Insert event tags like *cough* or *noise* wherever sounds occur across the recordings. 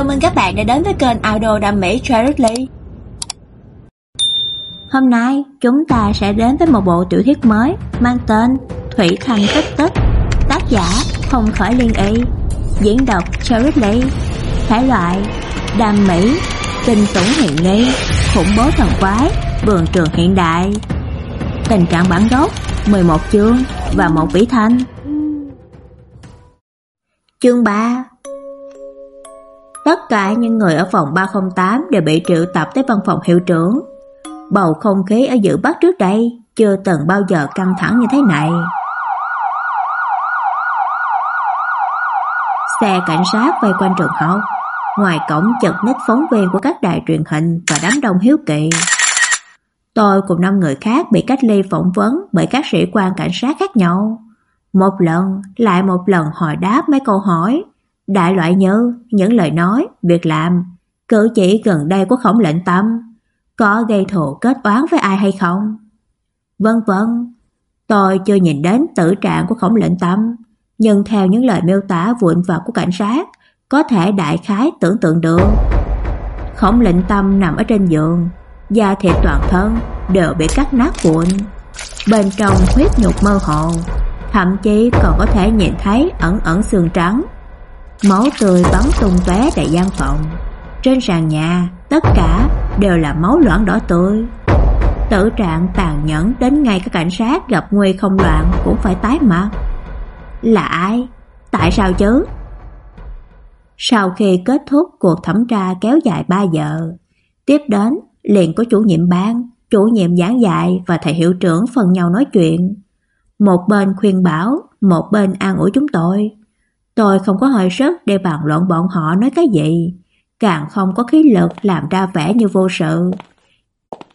Chào mừng các bạn đã đến với kênh audio đam mỹ Charity. Hôm nay chúng ta sẽ đến với một bộ tiểu thuyết mới mang tên Thủy Thành Tích Tích, tác giả Không Khởi Liên Y, diễn đọc Charity, thể loại đam mỹ, kinh tủng hiện ly, khủng bố thần quái, vườn trường hiện đại. Tình trạng bản gốc 11 chương và một vĩ thanh. Chương 3 Tất cả những người ở phòng 308 đều bị triệu tập tới văn phòng hiệu trưởng. Bầu không khí ở dự bắt trước đây chưa từng bao giờ căng thẳng như thế này. Xe cảnh sát quay quanh trường học, ngoài cổng chật ních phóng viên của các đài truyền hình và đám đông hiếu kỳ. Tôi cùng năm người khác bị cách ly phỏng vấn bởi các sĩ quan cảnh sát khác nhau. Một lần lại một lần hỏi đáp mấy câu hỏi Đại loại nhớ những lời nói, việc làm, cử chỉ gần đây của khổng lệnh tâm, có gây thù kết oán với ai hay không? Vân vân, tôi chưa nhìn đến tử trạng của khổng lệnh tâm, nhưng theo những lời miêu tả vụn vặt của cảnh sát, có thể đại khái tưởng tượng được. Khổng lệnh tâm nằm ở trên giường, da thịt toàn thân đều bị cắt nát vụn. Bên trong huyết nhục mơ hồ, thậm chí còn có thể nhìn thấy ẩn ẩn xương trắng Máu tươi bắn tung tóe đầy gian phòng. Trên sàn nhà, tất cả đều là máu loãng đỏ tươi. Tử trạng tàn nhẫn đến ngay các cảnh sát gặp nguy không loạn cũng phải tái mặt. Là ai? Tại sao chứ? Sau khi kết thúc cuộc thẩm tra kéo dài 3 giờ, tiếp đến liền có chủ nhiệm ban, chủ nhiệm giảng dạy và thầy hiệu trưởng phần nhau nói chuyện. Một bên khuyên bảo, một bên an ủi chúng tôi. Tôi không có hơi sức để bàn luận bọn họ nói cái gì, càng không có khí lực làm ra vẻ như vô sự.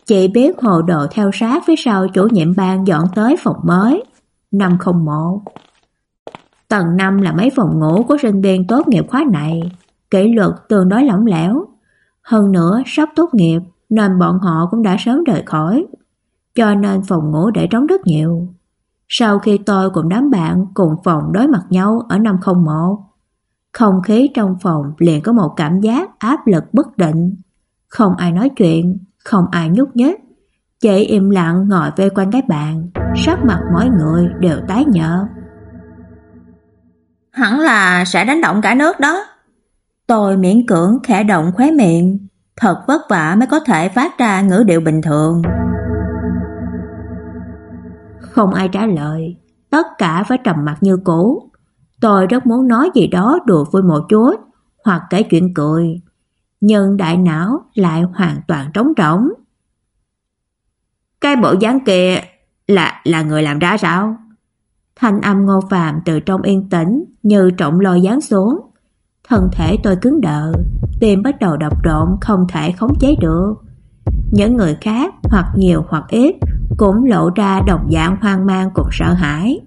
Chị biết hồ đồ theo sát phía sau chủ nhiệm ban dọn tới phòng mới, 501. Tầng 5 là mấy phòng ngủ của sinh viên tốt nghiệp khóa này, kỷ luật tương đối lỏng lẻo. Hơn nữa sắp tốt nghiệp nên bọn họ cũng đã sớm rời khỏi, cho nên phòng ngủ để trống rất nhiều. Sau khi tôi cùng đám bạn cùng phòng đối mặt nhau ở 501, không khí trong phòng liền có một cảm giác áp lực bất định. Không ai nói chuyện, không ai nhúc nhích, chỉ im lặng ngồi vây quanh cái bàn, sắc mặt mỗi người đều tái nhợt. Hẳn là sẽ đánh động cả nước đó. Tôi miễn cưỡng khẽ động khóe miệng, thật vất vả mới có thể phát ra ngữ điệu bình thường. Không ai trả lời, tất cả phải trầm mặt như cũ. Tôi rất muốn nói gì đó đùa vui một chút, hoặc kể chuyện cười, nhưng đại não lại hoàn toàn trống rỗng. Cái bộ dáng kia là là người làm ra sao? Thanh âm Ngô Phạm từ trong yên tĩnh như trọng lôi giáng xuống. Thân thể tôi cứng đờ, tim bắt đầu đập rộn không thể khống chế được. Những người khác hoặc nhiều hoặc ít cũng lộ ra đồng dạng hoang mang cùng sợ hãi.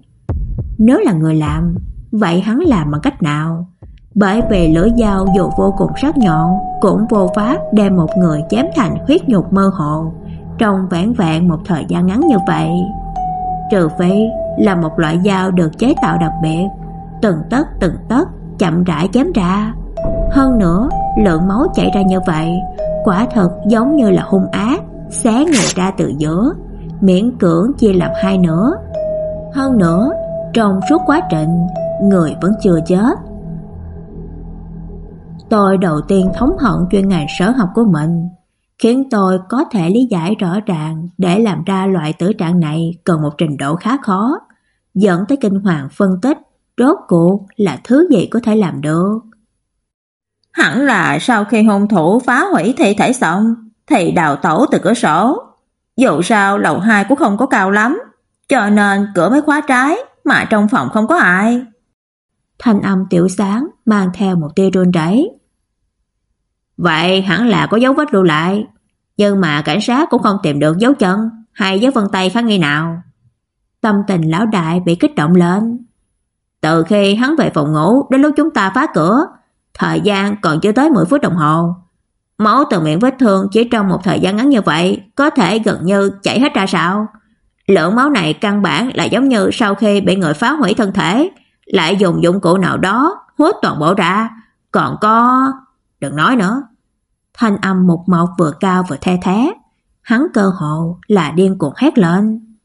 Nếu là người làm, vậy hắn làm bằng cách nào? Bởi vì lưỡi dao dù vô cùng sắc nhọn cũng vô pháp đem một người chém thành huyết nhục mơ hồ trong vẻn vẹn một thời gian ngắn như vậy. Trừ phi là một loại dao được chế tạo đặc biệt, từng tấc từng tấc chậm rãi chém ra. Hơn nữa, lượng máu chảy ra như vậy, quả thật giống như là hung ác, xé người ra từ giữa, miễn cưỡng chia làm hai nửa. Hơn nữa, trong suốt quá trình, người vẫn chưa chết. Tôi đầu tiên thống hận chuyên ngành sở học của mình, khiến tôi có thể lý giải rõ ràng để làm ra loại tử trạng này cần một trình độ khá khó, dẫn tới kinh hoàng phân tích rốt cuộc là thứ gì có thể làm được. Hẳn là sau khi hung thủ phá hủy thi thể xong thì đào tẩu từ cửa sổ dẫu sao lầu 2 cũng không có cao lắm, cho nên cửa mới khóa trái, mà trong phòng không có ai. Thanh âm tiểu sáng mang theo một tia run rẩy. Vậy hẳn là có dấu vết lưu lại, nhưng mà cảnh sát cũng không tìm được dấu chân hay dấu vân tay khả nghi nào. Tâm tình lão đại bị kích động lên. Từ khi hắn về phòng ngủ đến lúc chúng ta phá cửa, thời gian còn chưa tới 10 phút đồng hồ. Máu từ miệng vết thương chỉ trong một thời gian ngắn như vậy có thể gần như chảy hết ra sao? Lượng máu này căn bản là giống như sau khi bị người phá hủy thân thể, lại dùng dụng cụ nào đó hút toàn bộ ra, còn có đừng nói nữa. Thanh âm một mộc vừa cao vừa the thế, hắn cơ hồ là điên cuồng hét lên.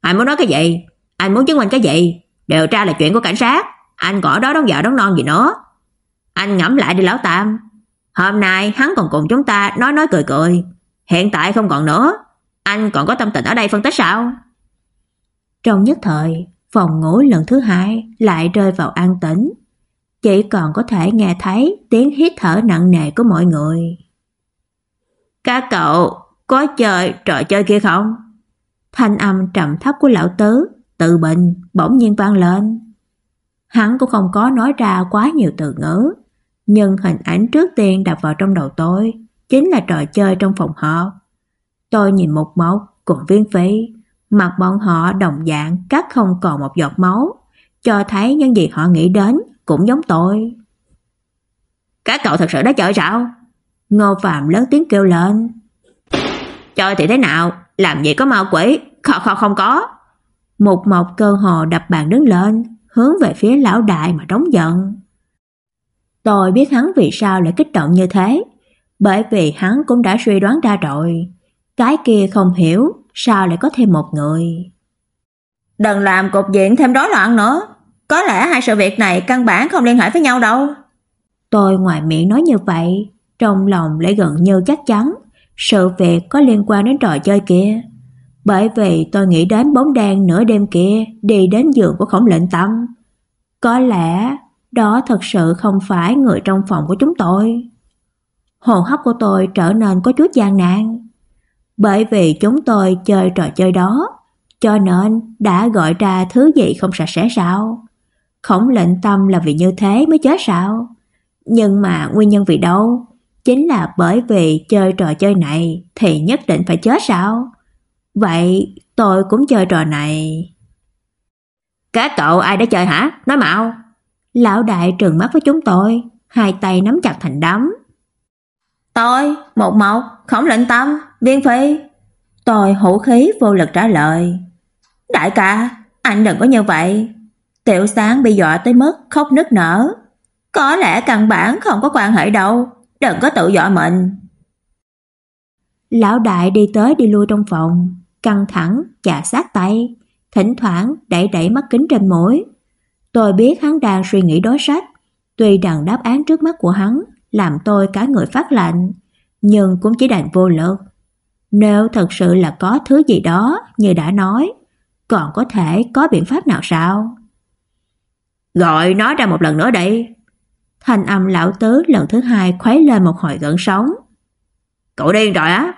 Anh muốn nói cái gì? Anh muốn chứng minh cái gì? Điều tra là chuyện của cảnh sát, anh gõ đó đóng vợ đóng non gì nữa. Anh ngẫm lại đi lão Tam, hôm nay hắn còn cùng chúng ta nói nói cười cười, hiện tại không còn nữa, anh còn có tâm tình ở đây phân tích sao? Trong nhất thời, phòng ngủ lần thứ hai lại rơi vào an tĩnh, chỉ còn có thể nghe thấy tiếng hít thở nặng nề của mọi người. Các cậu có chơi trò chơi kia không? Thanh âm trầm thấp của lão tứ, tự bình, bỗng nhiên vang lên. Hắn cũng không có nói ra quá nhiều từ ngữ, nhưng hình ảnh trước tiên đập vào trong đầu tôi chính là trò chơi trong phòng họp. Tôi nhìn một mốc cùng viên phí, mặt bọn họ đồng dạng cắt không còn một giọt máu, cho thấy những gì họ nghĩ đến cũng giống tôi. Các cậu thật sự đã chơi sao? Ngô Phạm lớn tiếng kêu lên. Chơi thì thế nào? Làm gì có ma quỷ? Không không không có. Một mộc cơ hồ đập bàn đứng lên, hướng về phía lão đại mà trống giận. Tôi biết hắn vì sao lại kích động như thế, bởi vì hắn cũng đã suy đoán ra rồi. Cái kia không hiểu sao lại có thêm một người. Đừng làm cục diện thêm rối loạn nữa. Có lẽ hai sự việc này căn bản không liên hệ với nhau đâu. Tôi ngoài miệng nói như vậy, trong lòng lại gần như chắc chắn sự việc có liên quan đến trò chơi kia. Bởi vì tôi nghĩ đến bóng đen nửa đêm kia đi đến giường của khổng lệnh tâm. Có lẽ đó thật sự không phải người trong phòng của chúng tôi. Hồn hấp của tôi trở nên có chút gian nan. Bởi vì chúng tôi chơi trò chơi đó, cho nên đã gọi ra thứ gì không sạch sẽ sao? Khổng lệnh tâm là vì như thế mới chết sao? Nhưng mà nguyên nhân vì đâu? Chính là bởi vì chơi trò chơi này thì nhất định phải chết sao? Vậy tôi cũng chơi trò này. Các cậu ai đã chơi hả? Nói mạo. Lão đại trừng mắt với chúng tôi, hai tay nắm chặt thành đấm. Tôi, một mộc, khổng lệnh tâm, viên phi. Tôi hổ khí vô lực trả lời. Đại ca, anh đừng có như vậy. Tiểu sáng bị dọa tới mức khóc nức nở. Có lẽ căn bản không có quan hệ đâu, đừng có tự dọa mình. Lão đại đi tới đi lui trong phòng, căng thẳng, chà sát tay, thỉnh thoảng đẩy đẩy mắt kính trên mũi. Tôi biết hắn đang suy nghĩ đối sách, tuy rằng đáp án trước mắt của hắn làm tôi cả người phát lạnh, nhưng cũng chỉ đành vô lực. Nếu thật sự là có thứ gì đó như đã nói, còn có thể có biện pháp nào sao? Gọi nói ra một lần nữa đi. Thanh âm lão tứ lần thứ hai khuấy lên một hồi gợn sóng. Cậu điên rồi á?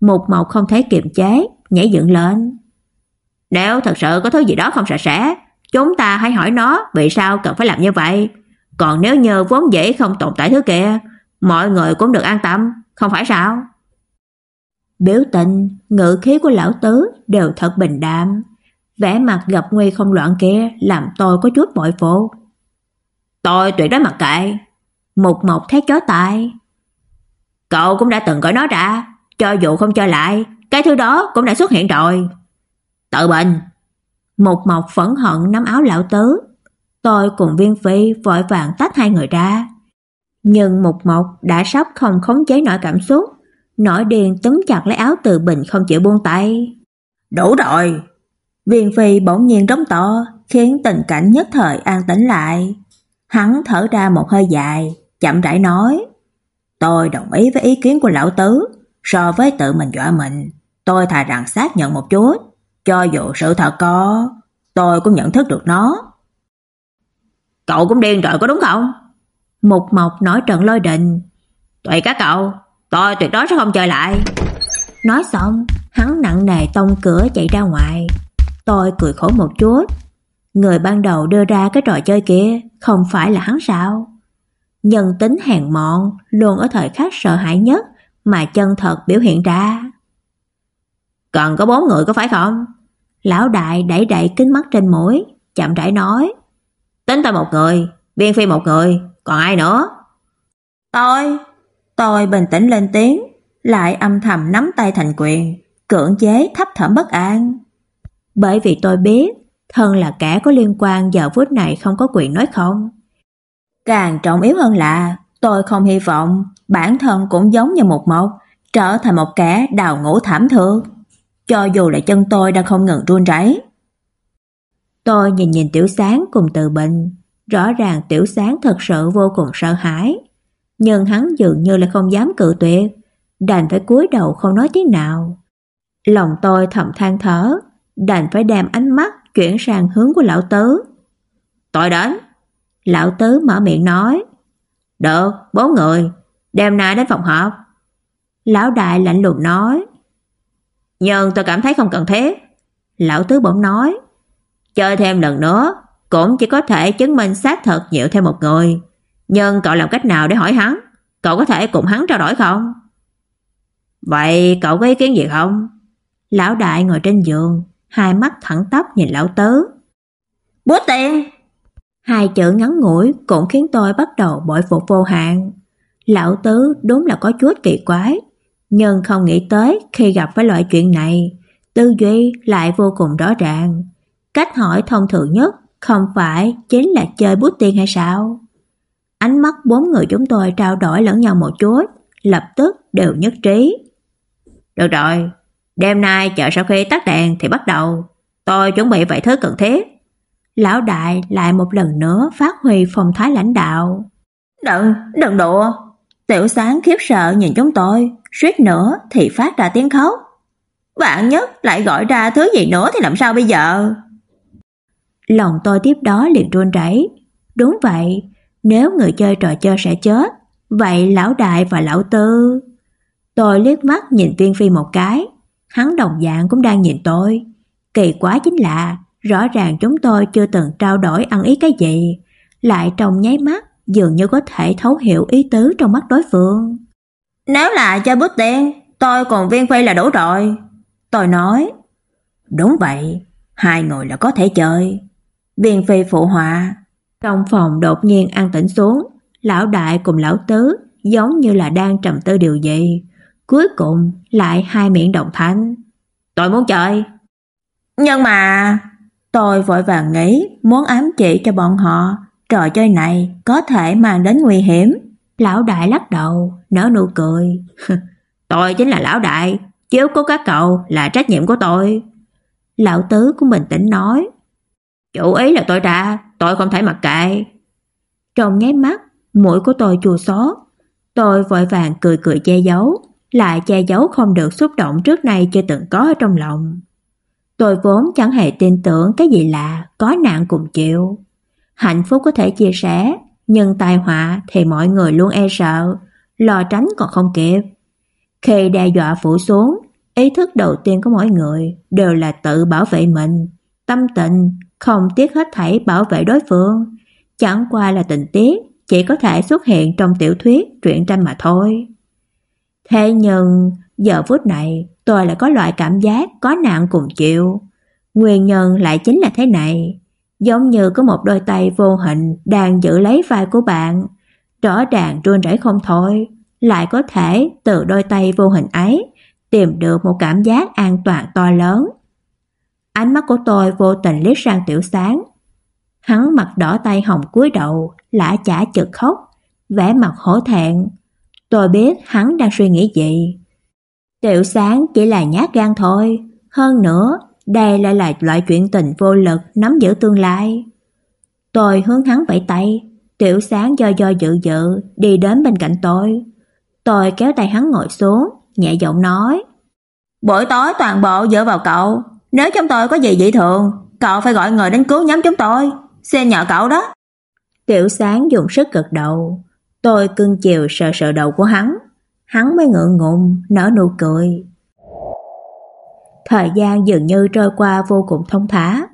Một màu không thể kiềm chế, nhảy dựng lên. Nếu thật sự có thứ gì đó không sạch sẽ, chúng ta hãy hỏi nó vì sao cần phải làm như vậy. Còn nếu như vốn dĩ không tồn tại thứ kia, mọi người cũng được an tâm, không phải sao? Biểu tình, ngữ khí của lão tứ đều thật bình đạm, vẻ mặt gặp nguy không loạn kia làm tôi có chút bội phục. Tôi tuyệt đối mặc kệ. Một mộc thét chó tại. Cậu cũng đã từng gọi nó ra, cho dù không cho lại, cái thứ đó cũng đã xuất hiện rồi. Tự bình một mộc phẫn hận nắm áo lão tứ. Tôi cùng viên phi vội vàng tách hai người ra. Nhưng một mộc đã sắp không khống chế nổi cảm xúc, nổi điên túm chặt lấy áo từ bình không chịu buông tay. Đủ rồi. Viên phi bỗng nhiên rống to, khiến tình cảnh nhất thời an tĩnh lại. Hắn thở ra một hơi dài, chậm rãi nói: "Tôi đồng ý với ý kiến của lão tứ, so với tự mình dọa mình, tôi thà rằng xác nhận một chút, cho dù sự thật có, tôi cũng nhận thức được nó." Cậu cũng điên rồi có đúng không? Mục Mộc nói trận lôi định. "Tùy các cậu, tôi tuyệt đối sẽ không chơi lại." Nói xong, hắn nặng nề tông cửa chạy ra ngoài. Tôi cười khổ một chút, Người ban đầu đưa ra cái trò chơi kia không phải là hắn sao? Nhân tính hèn mọn luôn ở thời khắc sợ hãi nhất mà chân thật biểu hiện ra. Cần có bốn người có phải không? Lão đại đẩy đẩy kính mắt trên mũi, chậm rãi nói. Tính tôi một người, biên phi một người, còn ai nữa? Tôi, tôi bình tĩnh lên tiếng, lại âm thầm nắm tay thành quyền, cưỡng chế thấp thỏm bất an. Bởi vì tôi biết thân là kẻ có liên quan giờ phút này không có quyền nói không. Càng trọng yếu hơn là Tôi không hy vọng bản thân cũng giống như một mộc, trở thành một kẻ đào ngũ thảm thương, cho dù là chân tôi đang không ngừng run rẩy. Tôi nhìn nhìn Tiểu Sáng cùng Từ Bình, rõ ràng Tiểu Sáng thật sự vô cùng sợ hãi, nhưng hắn dường như là không dám cự tuyệt, đành phải cúi đầu không nói tiếng nào. Lòng tôi thầm than thở, đành phải đem ánh mắt chuyển sang hướng của lão tứ. "Tôi đến." Lão tứ mở miệng nói. "Được, bốn người, đem nai đến phòng họp." Lão đại lạnh lùng nói. "Nhưng tôi cảm thấy không cần thiết." Lão tứ bỗng nói. "Chơi thêm lần nữa, cũng chỉ có thể chứng minh xác thật nhiều thêm một người, nhưng cậu làm cách nào để hỏi hắn? Cậu có thể cùng hắn trao đổi không?" "Vậy cậu có ý kiến gì không?" Lão đại ngồi trên giường, hai mắt thẳng tắp nhìn lão tứ. "Bố tiền!" Hai chữ ngắn ngủi cũng khiến tôi bắt đầu bội phục vô hạn. Lão tứ đúng là có chút kỳ quái, nhưng không nghĩ tới khi gặp phải loại chuyện này, tư duy lại vô cùng rõ ràng. Cách hỏi thông thường nhất không phải chính là chơi bút tiền hay sao? Ánh mắt bốn người chúng tôi trao đổi lẫn nhau một chút, lập tức đều nhất trí. Được rồi, đêm nay chờ sau khi tắt đèn thì bắt đầu. Tôi chuẩn bị vài thứ cần thiết. Lão đại lại một lần nữa phát huy phong thái lãnh đạo. Đừng, đừng đùa. Tiểu sáng khiếp sợ nhìn chúng tôi, suýt nữa thì phát ra tiếng khóc. Bạn nhất lại gọi ra thứ gì nữa thì làm sao bây giờ? Lòng tôi tiếp đó liền run rẩy. Đúng vậy, nếu người chơi trò chơi sẽ chết, vậy lão đại và lão tư. Tôi liếc mắt nhìn Viên Phi một cái, hắn đồng dạng cũng đang nhìn tôi. Kỳ quá chính là, rõ ràng chúng tôi chưa từng trao đổi ăn ý cái gì, lại trong nháy mắt dường như có thể thấu hiểu ý tứ trong mắt đối phương. Nếu là chơi bút tiền, tôi còn Viên Phi là đủ rồi. Tôi nói, đúng vậy, hai người là có thể chơi. Viên Phi phụ họa, trong phòng đột nhiên an tĩnh xuống, lão đại cùng lão tứ giống như là đang trầm tư điều gì, cuối cùng lại hai miệng đồng thanh. Tôi muốn chơi. Nhưng mà tôi vội vàng nghĩ muốn ám chỉ cho bọn họ trò chơi này có thể mang đến nguy hiểm. Lão đại lắc đầu, nở nụ cười. *laughs* tôi chính là lão đại, chiếu cố các cậu là trách nhiệm của tôi. Lão tứ cũng bình tĩnh nói. Chủ ý là tôi ra, tôi không thể mặc kệ. Trong nháy mắt, mũi của tôi chua xót. Tôi vội vàng cười cười che giấu, lại che giấu không được xúc động trước nay chưa từng có ở trong lòng. Tôi vốn chẳng hề tin tưởng cái gì lạ, có nạn cùng chịu. Hạnh phúc có thể chia sẻ, nhưng tai họa thì mọi người luôn e sợ, lo tránh còn không kịp. Khi đe dọa phủ xuống, ý thức đầu tiên của mỗi người đều là tự bảo vệ mình, tâm tình không tiếc hết thảy bảo vệ đối phương, chẳng qua là tình tiết chỉ có thể xuất hiện trong tiểu thuyết, truyện tranh mà thôi. Thế nhưng, giờ phút này, tôi lại có loại cảm giác có nạn cùng chịu. Nguyên nhân lại chính là thế này, giống như có một đôi tay vô hình đang giữ lấy vai của bạn, rõ ràng run rẩy không thôi, lại có thể từ đôi tay vô hình ấy tìm được một cảm giác an toàn to lớn. Ánh mắt của tôi vô tình liếc sang Tiểu Sáng. Hắn mặt đỏ tay hồng cúi đầu, lã chả chực khóc, vẻ mặt hổ thẹn. Tôi biết hắn đang suy nghĩ gì. Tiểu Sáng chỉ là nhát gan thôi, hơn nữa, đây lại là loại chuyện tình vô lực nắm giữ tương lai. Tôi hướng hắn vẫy tay, Tiểu Sáng do do dự dự đi đến bên cạnh tôi. Tôi kéo tay hắn ngồi xuống, nhẹ giọng nói: "Buổi tối toàn bộ dựa vào cậu, nếu chúng tôi có gì dị thường, cậu phải gọi người đến cứu nhóm chúng tôi, xin nhờ cậu đó." Tiểu Sáng dùng sức gật đầu, tôi cưng chiều sờ sờ đầu của hắn, hắn mới ngượng ngùng nở nụ cười. Thời gian dường như trôi qua vô cùng thông thả,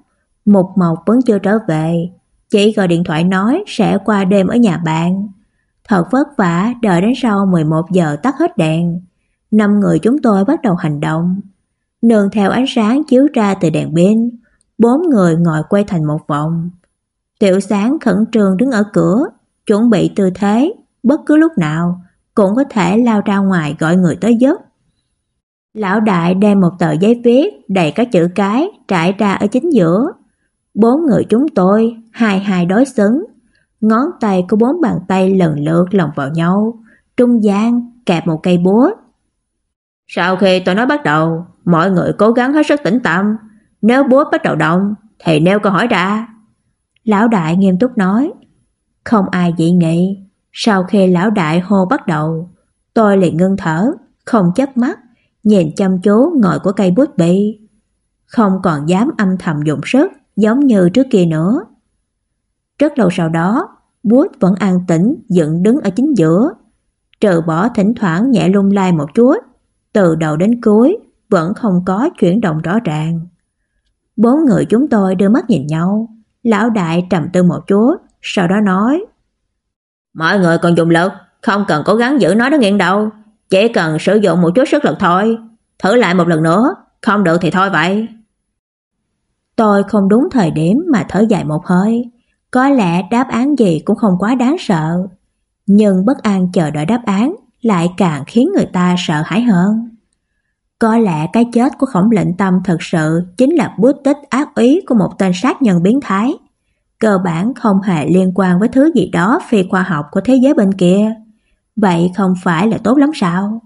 Mục Mộc vẫn chưa trở về, chỉ gọi điện thoại nói sẽ qua đêm ở nhà bạn. Thật vất vả đợi đến sau 11 giờ tắt hết đèn, năm người chúng tôi bắt đầu hành động. Nương theo ánh sáng chiếu ra từ đèn pin, bốn người ngồi quay thành một vòng. Tiểu Sáng khẩn trương đứng ở cửa, chuẩn bị tư thế, bất cứ lúc nào cũng có thể lao ra ngoài gọi người tới giúp. Lão đại đem một tờ giấy viết đầy các chữ cái trải ra ở chính giữa. Bốn người chúng tôi, hai hai đối xứng. Ngón tay của bốn bàn tay lần lượt lồng vào nhau, trung gian kẹp một cây búa. Sau khi tôi nói bắt đầu, mọi người cố gắng hết sức tĩnh tâm, nếu búa bắt đầu động thì nêu câu hỏi ra. Lão đại nghiêm túc nói, không ai dị nghị. Sau khi lão đại hô bắt đầu, tôi liền ngưng thở, không chớp mắt, nhìn chăm chú ngồi của cây bút bi, không còn dám âm thầm dụng sức giống như trước kia nữa. Rất lâu sau đó, bút vẫn an tĩnh dựng đứng ở chính giữa, trừ bỏ thỉnh thoảng nhẹ lung lay một chút, từ đầu đến cuối vẫn không có chuyển động rõ ràng. Bốn người chúng tôi đưa mắt nhìn nhau, lão đại trầm tư một chút, sau đó nói: "Mọi người còn dùng lực, không cần cố gắng giữ nó đến nghiện đâu, chỉ cần sử dụng một chút sức lực thôi, thử lại một lần nữa, không được thì thôi vậy." Tôi không đúng thời điểm mà thở dài một hơi, có lẽ đáp án gì cũng không quá đáng sợ, nhưng bất an chờ đợi đáp án lại càng khiến người ta sợ hãi hơn. Có lẽ cái chết của khổng lệnh tâm thật sự chính là bút tích ác ý của một tên sát nhân biến thái. Cơ bản không hề liên quan với thứ gì đó phi khoa học của thế giới bên kia. Vậy không phải là tốt lắm sao?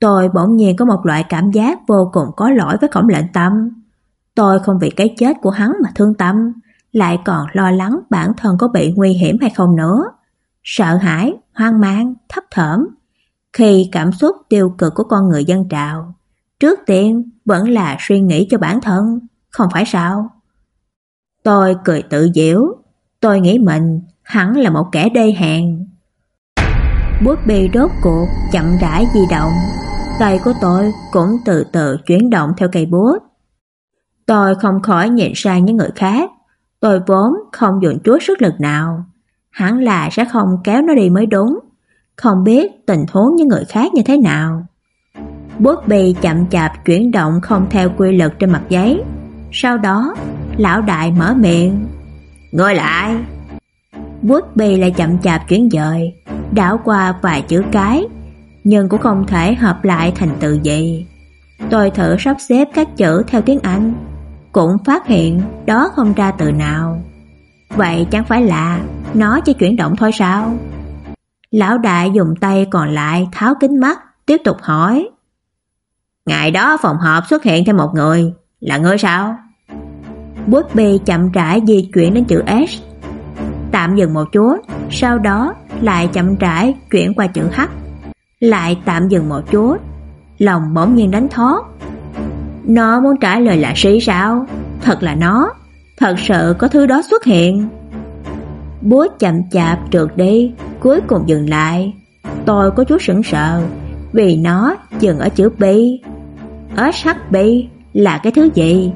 Tôi bỗng nhiên có một loại cảm giác vô cùng có lỗi với khổng lệnh tâm. Tôi không vì cái chết của hắn mà thương tâm, lại còn lo lắng bản thân có bị nguy hiểm hay không nữa. Sợ hãi, hoang mang, thấp thởm. Khi cảm xúc tiêu cực của con người dân trào, trước tiên vẫn là suy nghĩ cho bản thân, không phải sao? Tôi cười tự giễu, tôi nghĩ mình hẳn là một kẻ đê hèn. Bút bi đốt cuộc chậm rãi di động, tay của tôi cũng từ từ chuyển động theo cây bút. Tôi không khỏi nhìn sang những người khác, tôi vốn không dùng chút sức lực nào, hẳn là sẽ không kéo nó đi mới đúng, không biết tình huống những người khác như thế nào. Bút bi chậm chạp chuyển động không theo quy luật trên mặt giấy. Sau đó, lão đại mở miệng, "Ngồi lại." Bút bì lại chậm chạp chuyển dời, đảo qua vài chữ cái, nhưng cũng không thể hợp lại thành từ gì. Tôi thử sắp xếp các chữ theo tiếng Anh, cũng phát hiện đó không ra từ nào. Vậy chẳng phải là nó chỉ chuyển động thôi sao? Lão đại dùng tay còn lại tháo kính mắt, tiếp tục hỏi. Ngày đó phòng họp xuất hiện thêm một người, là người sao? Bút bi chậm rãi di chuyển đến chữ S. Tạm dừng một chút, sau đó lại chậm rãi chuyển qua chữ H. Lại tạm dừng một chút, lòng bỗng nhiên đánh thót. Nó muốn trả lời là sĩ sao? Thật là nó, thật sự có thứ đó xuất hiện. búa chậm chạp trượt đi, cuối cùng dừng lại. Tôi có chút sững sờ, vì nó dừng ở chữ B. SHB là cái thứ gì?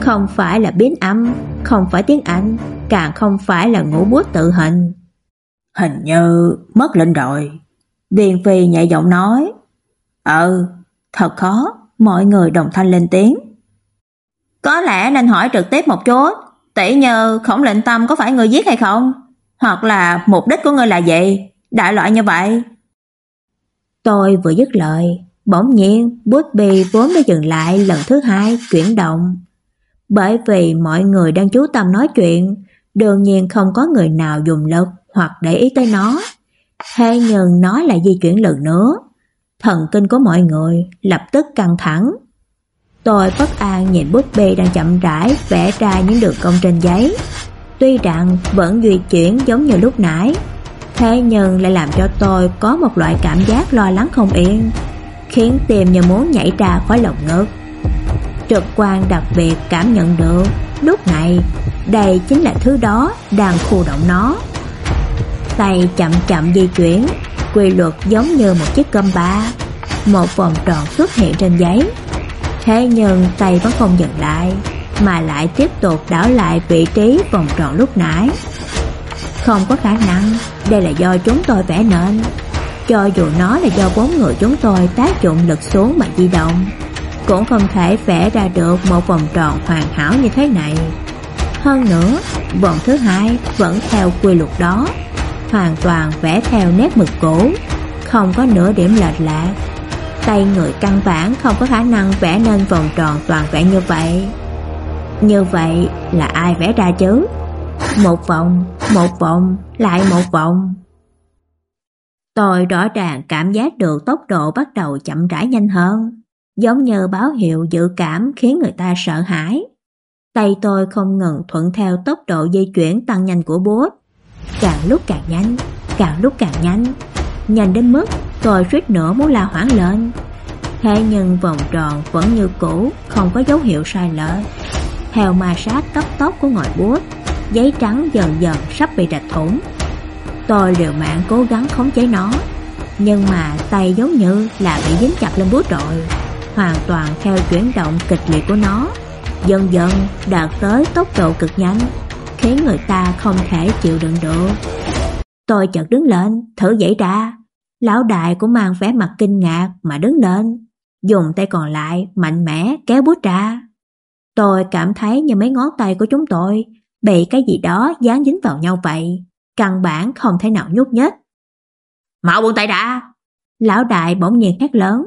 Không phải là biến âm, không phải tiếng Anh, càng không phải là ngũ bút tự hình. Hình như mất linh rồi. Điền Phi nhẹ giọng nói. Ừ, thật khó, mọi người đồng thanh lên tiếng. Có lẽ nên hỏi trực tiếp một chút, tỷ như khổng lệnh tâm có phải người giết hay không? Hoặc là mục đích của người là gì? Đại loại như vậy. Tôi vừa dứt lời, bỗng nhiên bút bi vốn đã dừng lại lần thứ hai chuyển động. Bởi vì mọi người đang chú tâm nói chuyện, đương nhiên không có người nào dùng lực hoặc để ý tới nó. Thế nhưng nó lại di chuyển lần nữa. Thần kinh của mọi người lập tức căng thẳng. Tôi bất an nhìn bút bê đang chậm rãi vẽ ra những đường cong trên giấy. Tuy rằng vẫn di chuyển giống như lúc nãy, thế nhưng lại làm cho tôi có một loại cảm giác lo lắng không yên, khiến tim như muốn nhảy ra khỏi lồng ngực. Trực quan đặc biệt cảm nhận được lúc này đây chính là thứ đó đang khu động nó. Tay chậm chậm di chuyển, quy luật giống như một chiếc cơm ba, một vòng tròn xuất hiện trên giấy. Thế nhưng tay vẫn không dừng lại, mà lại tiếp tục đảo lại vị trí vòng tròn lúc nãy. Không có khả năng, đây là do chúng tôi vẽ nên. Cho dù nó là do bốn người chúng tôi tác dụng lực xuống mà di động, cũng không thể vẽ ra được một vòng tròn hoàn hảo như thế này. Hơn nữa, vòng thứ hai vẫn theo quy luật đó, hoàn toàn vẽ theo nét mực cũ, không có nửa điểm lệch lạc. Tay người căn bản không có khả năng vẽ nên vòng tròn toàn vẹn như vậy. Như vậy là ai vẽ ra chứ? Một vòng, Một vòng, lại một vòng. Tôi rõ ràng cảm giác được tốc độ bắt đầu chậm rãi nhanh hơn, giống như báo hiệu dự cảm khiến người ta sợ hãi. Tay tôi không ngừng thuận theo tốc độ di chuyển tăng nhanh của búa, càng lúc càng nhanh, càng lúc càng nhanh, nhanh đến mức tôi suýt nữa muốn la hoảng lên. Thế nhưng vòng tròn vẫn như cũ, không có dấu hiệu sai lệch. Theo ma sát cấp tốc của ngòi bút, giấy trắng dần dần sắp bị rạch thủng. Tôi liều mạng cố gắng khống chế nó, nhưng mà tay giống như là bị dính chặt lên bút rồi, hoàn toàn theo chuyển động kịch liệt của nó. Dần dần đạt tới tốc độ cực nhanh, khiến người ta không thể chịu đựng được. Tôi chợt đứng lên, thử dậy ra. Lão đại cũng mang vẻ mặt kinh ngạc mà đứng lên, dùng tay còn lại mạnh mẽ kéo bút ra. Tôi cảm thấy như mấy ngón tay của chúng tôi bị cái gì đó dán dính vào nhau vậy, căn bản không thể nào nhúc nhích. Mạo buông tay ra! Lão đại bỗng nhiên hét lớn.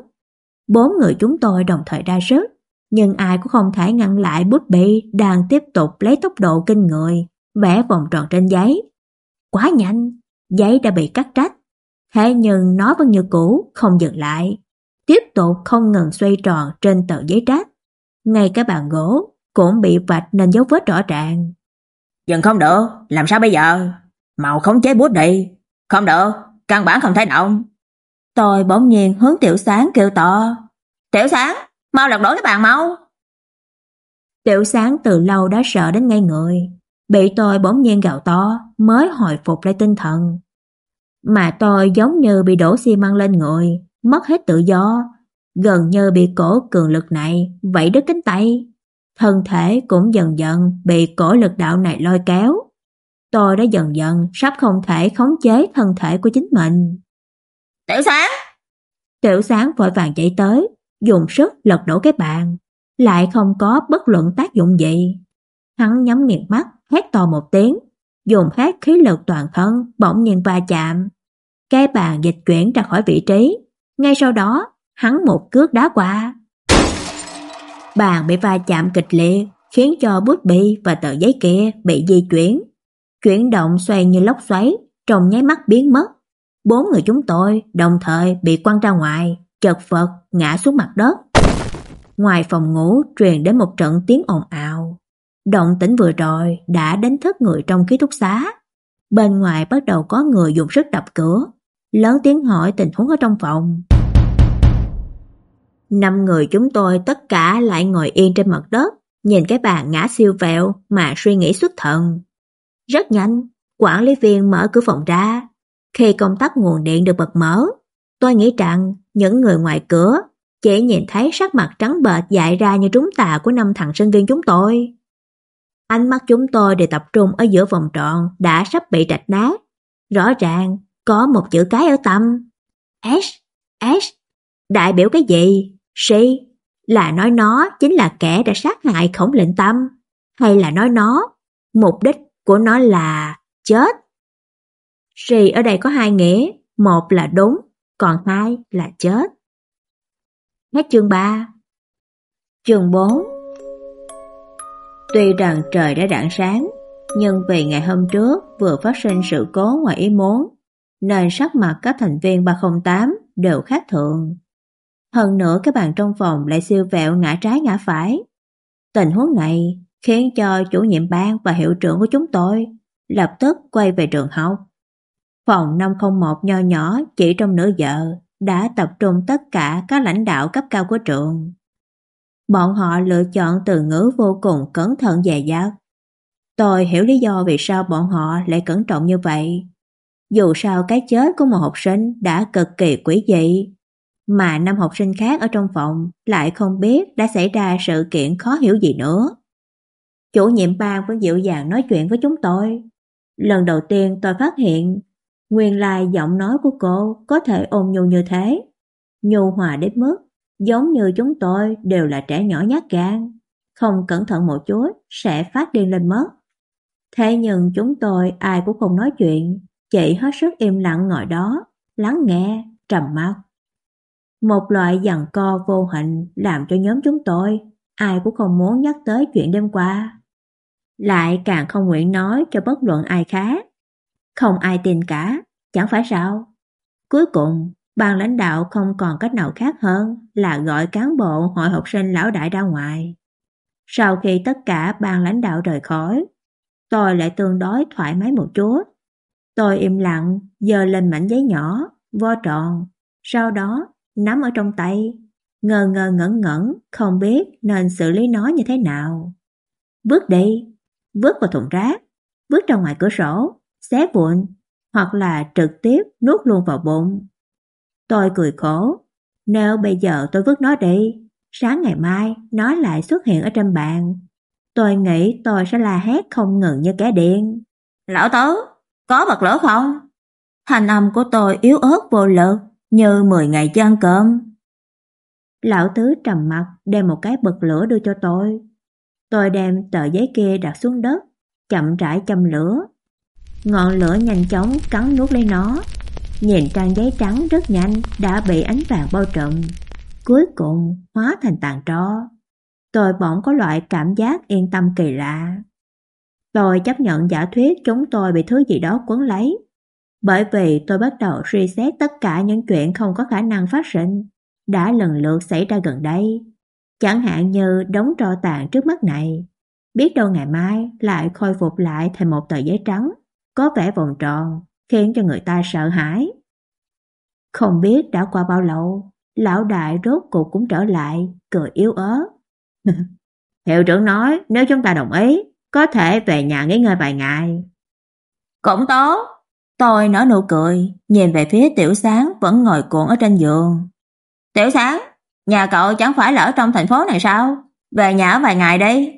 Bốn người chúng tôi đồng thời ra sức, nhưng ai cũng không thể ngăn lại bút bi đang tiếp tục lấy tốc độ kinh người, vẽ vòng tròn trên giấy. Quá nhanh, giấy đã bị cắt rách, thế nhưng nó vẫn như cũ, không dừng lại, tiếp tục không ngừng xoay tròn trên tờ giấy trách. Ngay cái bàn gỗ cũng bị vạch nên dấu vết rõ ràng. Dừng không được, làm sao bây giờ? Màu khống chế bút đi. Không được, căn bản không thể động. Tôi bỗng nhiên hướng Tiểu Sáng kêu to. Tiểu Sáng, mau lật đổ cái bàn mau. Tiểu Sáng từ lâu đã sợ đến ngay người. Bị tôi bỗng nhiên gào to mới hồi phục lại tinh thần. Mà tôi giống như bị đổ xi măng lên người, mất hết tự do, gần như bị cổ cường lực này vậy đứt cánh tay. Thân thể cũng dần dần bị cổ lực đạo này lôi kéo. Tôi đã dần dần sắp không thể khống chế thân thể của chính mình. Tiểu sáng! Tiểu sáng vội vàng chạy tới, dùng sức lật đổ cái bàn, lại không có bất luận tác dụng gì. Hắn nhắm nghiệt mắt, hét to một tiếng, dùng hết khí lực toàn thân bỗng nhiên va chạm. Cái bàn dịch chuyển ra khỏi vị trí, ngay sau đó hắn một cước đá qua. Bàn bị va chạm kịch liệt, khiến cho bút bi và tờ giấy kia bị di chuyển. Chuyển động xoay như lốc xoáy, trong nháy mắt biến mất. Bốn người chúng tôi đồng thời bị quăng ra ngoài, chật vật ngã xuống mặt đất. Ngoài phòng ngủ truyền đến một trận tiếng ồn ào. Động tĩnh vừa rồi đã đánh thức người trong ký túc xá. Bên ngoài bắt đầu có người dùng sức đập cửa, lớn tiếng hỏi tình huống ở trong phòng. Năm người chúng tôi tất cả lại ngồi yên trên mặt đất, nhìn cái bàn ngã siêu vẹo mà suy nghĩ xuất thần. Rất nhanh, quản lý viên mở cửa phòng ra. Khi công tắc nguồn điện được bật mở, tôi nghĩ rằng những người ngoài cửa chỉ nhìn thấy sắc mặt trắng bệch dại ra như trúng tà của năm thằng sinh viên chúng tôi. Ánh mắt chúng tôi đều tập trung ở giữa vòng tròn đã sắp bị rạch nát. Rõ ràng, có một chữ cái ở tâm. S, S, đại biểu cái gì? C là nói nó chính là kẻ đã sát hại khổng lệnh tâm, hay là nói nó, mục đích của nó là chết? Rì ở đây có hai nghĩa, một là đúng, còn hai là chết. Hết chương 3 Chương 4 Tuy rằng trời đã rạng sáng, nhưng vì ngày hôm trước vừa phát sinh sự cố ngoài ý muốn, nên sắc mặt các thành viên 308 đều khác thường. Hơn nữa các bạn trong phòng lại siêu vẹo ngã trái ngã phải. Tình huống này khiến cho chủ nhiệm ban và hiệu trưởng của chúng tôi lập tức quay về trường học. Phòng 501 nho nhỏ chỉ trong nửa giờ đã tập trung tất cả các lãnh đạo cấp cao của trường. Bọn họ lựa chọn từ ngữ vô cùng cẩn thận dè dặt. Tôi hiểu lý do vì sao bọn họ lại cẩn trọng như vậy. Dù sao cái chết của một học sinh đã cực kỳ quỷ dị, mà năm học sinh khác ở trong phòng lại không biết đã xảy ra sự kiện khó hiểu gì nữa. Chủ nhiệm ban vẫn dịu dàng nói chuyện với chúng tôi. Lần đầu tiên tôi phát hiện nguyên lai giọng nói của cô có thể ôn nhu như thế. Nhu hòa đến mức giống như chúng tôi đều là trẻ nhỏ nhát gan, không cẩn thận một chút sẽ phát điên lên mất. Thế nhưng chúng tôi ai cũng không nói chuyện, chỉ hết sức im lặng ngồi đó, lắng nghe, trầm mặc. Một loại dằn co vô hình làm cho nhóm chúng tôi ai cũng không muốn nhắc tới chuyện đêm qua. Lại càng không nguyện nói cho bất luận ai khác, không ai tin cả, chẳng phải sao? Cuối cùng, ban lãnh đạo không còn cách nào khác hơn là gọi cán bộ hội học sinh lão đại ra ngoài. Sau khi tất cả ban lãnh đạo rời khỏi, tôi lại tương đối thoải mái một chút. Tôi im lặng, giơ lên mảnh giấy nhỏ, vo tròn, sau đó nắm ở trong tay, ngờ ngờ ngẩn ngẩn, không biết nên xử lý nó như thế nào. Bước đi, bước vào thùng rác, bước ra ngoài cửa sổ, xé vụn, hoặc là trực tiếp nuốt luôn vào bụng. Tôi cười khổ, nếu bây giờ tôi vứt nó đi, sáng ngày mai nó lại xuất hiện ở trên bàn. Tôi nghĩ tôi sẽ la hét không ngừng như kẻ điên. Lão tứ, có bật lửa không? Thanh âm của tôi yếu ớt vô lực, như 10 ngày chưa ăn cơm. Lão tứ trầm mặt đem một cái bật lửa đưa cho tôi. Tôi đem tờ giấy kia đặt xuống đất, chậm rãi châm lửa. Ngọn lửa nhanh chóng cắn nuốt lấy nó. Nhìn trang giấy trắng rất nhanh đã bị ánh vàng bao trùm, cuối cùng hóa thành tàn tro. Tôi bỗng có loại cảm giác yên tâm kỳ lạ. Tôi chấp nhận giả thuyết chúng tôi bị thứ gì đó quấn lấy, bởi vì tôi bắt đầu suy xét tất cả những chuyện không có khả năng phát sinh đã lần lượt xảy ra gần đây. Chẳng hạn như đống tro tàn trước mắt này, biết đâu ngày mai lại khôi phục lại thành một tờ giấy trắng, có vẻ vòng tròn, khiến cho người ta sợ hãi. Không biết đã qua bao lâu, lão đại rốt cuộc cũng trở lại, cười yếu ớt. *laughs* Hiệu trưởng nói nếu chúng ta đồng ý, có thể về nhà nghỉ ngơi vài ngày. Cũng tốt. Tôi nở nụ cười, nhìn về phía Tiểu Sáng vẫn ngồi cuộn ở trên giường. Tiểu Sáng, nhà cậu chẳng phải là ở trong thành phố này sao? Về nhà vài ngày đi.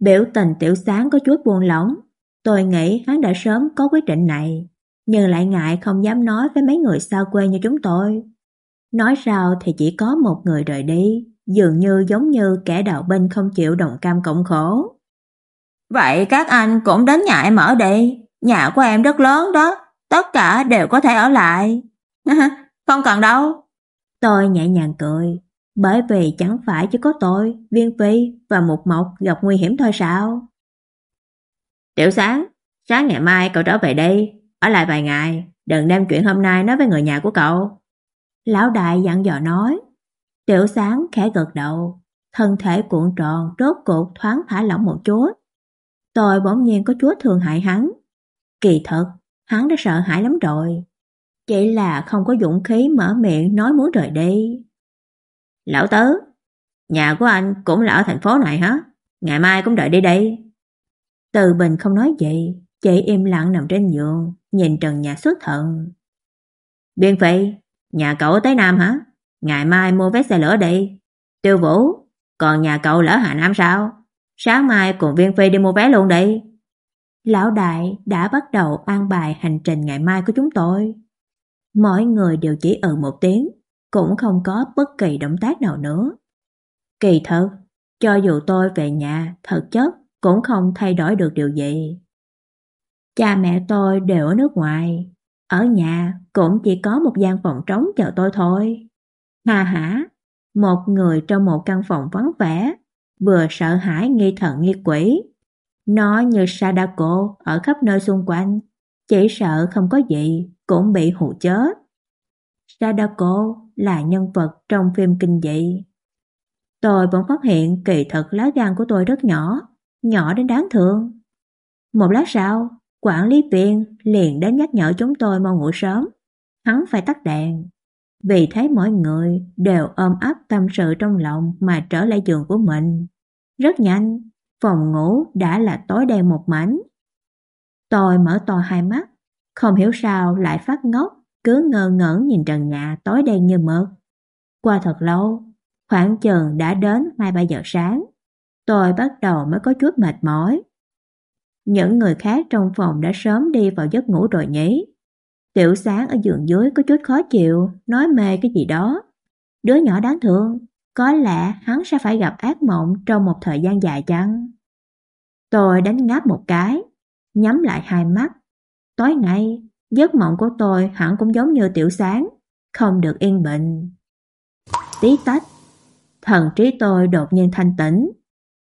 Biểu tình Tiểu Sáng có chút buồn lỏng. Tôi nghĩ hắn đã sớm có quyết định này, nhưng lại ngại không dám nói với mấy người xa quê như chúng tôi. Nói sao thì chỉ có một người rời đi, dường như giống như kẻ đạo binh không chịu đồng cam cộng khổ. Vậy các anh cũng đến nhà em ở đi, nhà của em rất lớn đó, tất cả đều có thể ở lại. *laughs* không cần đâu. Tôi nhẹ nhàng cười, bởi vì chẳng phải chỉ có tôi, Viên Phi và Mục Mộc gặp nguy hiểm thôi sao? Tiểu sáng, sáng ngày mai cậu trở về đây, ở lại vài ngày, đừng đem chuyện hôm nay nói với người nhà của cậu. Lão đại dặn dò nói. Tiểu sáng khẽ gật đầu, thân thể cuộn tròn rốt cuộc thoáng thả lỏng một chút. Tôi bỗng nhiên có chúa thường hại hắn. Kỳ thật, hắn đã sợ hãi lắm rồi. Chỉ là không có dũng khí mở miệng nói muốn rời đi. Lão tớ, nhà của anh cũng là ở thành phố này hả? Ngày mai cũng đợi đi đây. Từ Bình không nói gì, chỉ im lặng nằm trên giường, nhìn trần nhà xuất thận. Biên Phi, nhà cậu ở Tây Nam hả? Ngày mai mua vé xe lửa đi. Tiêu Vũ, còn nhà cậu lỡ Hà Nam sao? Sáng mai cùng Viên Phi đi mua vé luôn đi. Lão đại đã bắt đầu an bài hành trình ngày mai của chúng tôi. Mỗi người đều chỉ ừ một tiếng, cũng không có bất kỳ động tác nào nữa. Kỳ thật, cho dù tôi về nhà, thật chất cũng không thay đổi được điều gì. Cha mẹ tôi đều ở nước ngoài, ở nhà cũng chỉ có một gian phòng trống chờ tôi thôi. Hà hả, một người trong một căn phòng vắng vẻ, vừa sợ hãi nghi thần nghi quỷ. Nó như Sadako ở khắp nơi xung quanh, chỉ sợ không có gì cũng bị hù chết. Sadako là nhân vật trong phim kinh dị. Tôi vẫn phát hiện kỳ thật lá gan của tôi rất nhỏ, nhỏ đến đáng thương. Một lát sau, quản lý viên liền đến nhắc nhở chúng tôi mau ngủ sớm. Hắn phải tắt đèn. Vì thấy mọi người đều ôm ấp tâm sự trong lòng mà trở lại giường của mình. Rất nhanh, phòng ngủ đã là tối đen một mảnh. Tôi mở to hai mắt, không hiểu sao lại phát ngốc, cứ ngơ ngẩn nhìn trần nhà tối đen như mực. Qua thật lâu, khoảng chừng đã đến 2-3 giờ sáng. Tôi bắt đầu mới có chút mệt mỏi. Những người khác trong phòng đã sớm đi vào giấc ngủ rồi nhỉ. Tiểu sáng ở giường dưới có chút khó chịu, nói mê cái gì đó. Đứa nhỏ đáng thương, có lẽ hắn sẽ phải gặp ác mộng trong một thời gian dài chăng? Tôi đánh ngáp một cái, nhắm lại hai mắt. Tối nay, giấc mộng của tôi hẳn cũng giống như tiểu sáng, không được yên bình. Tí tách, thần trí tôi đột nhiên thanh tĩnh.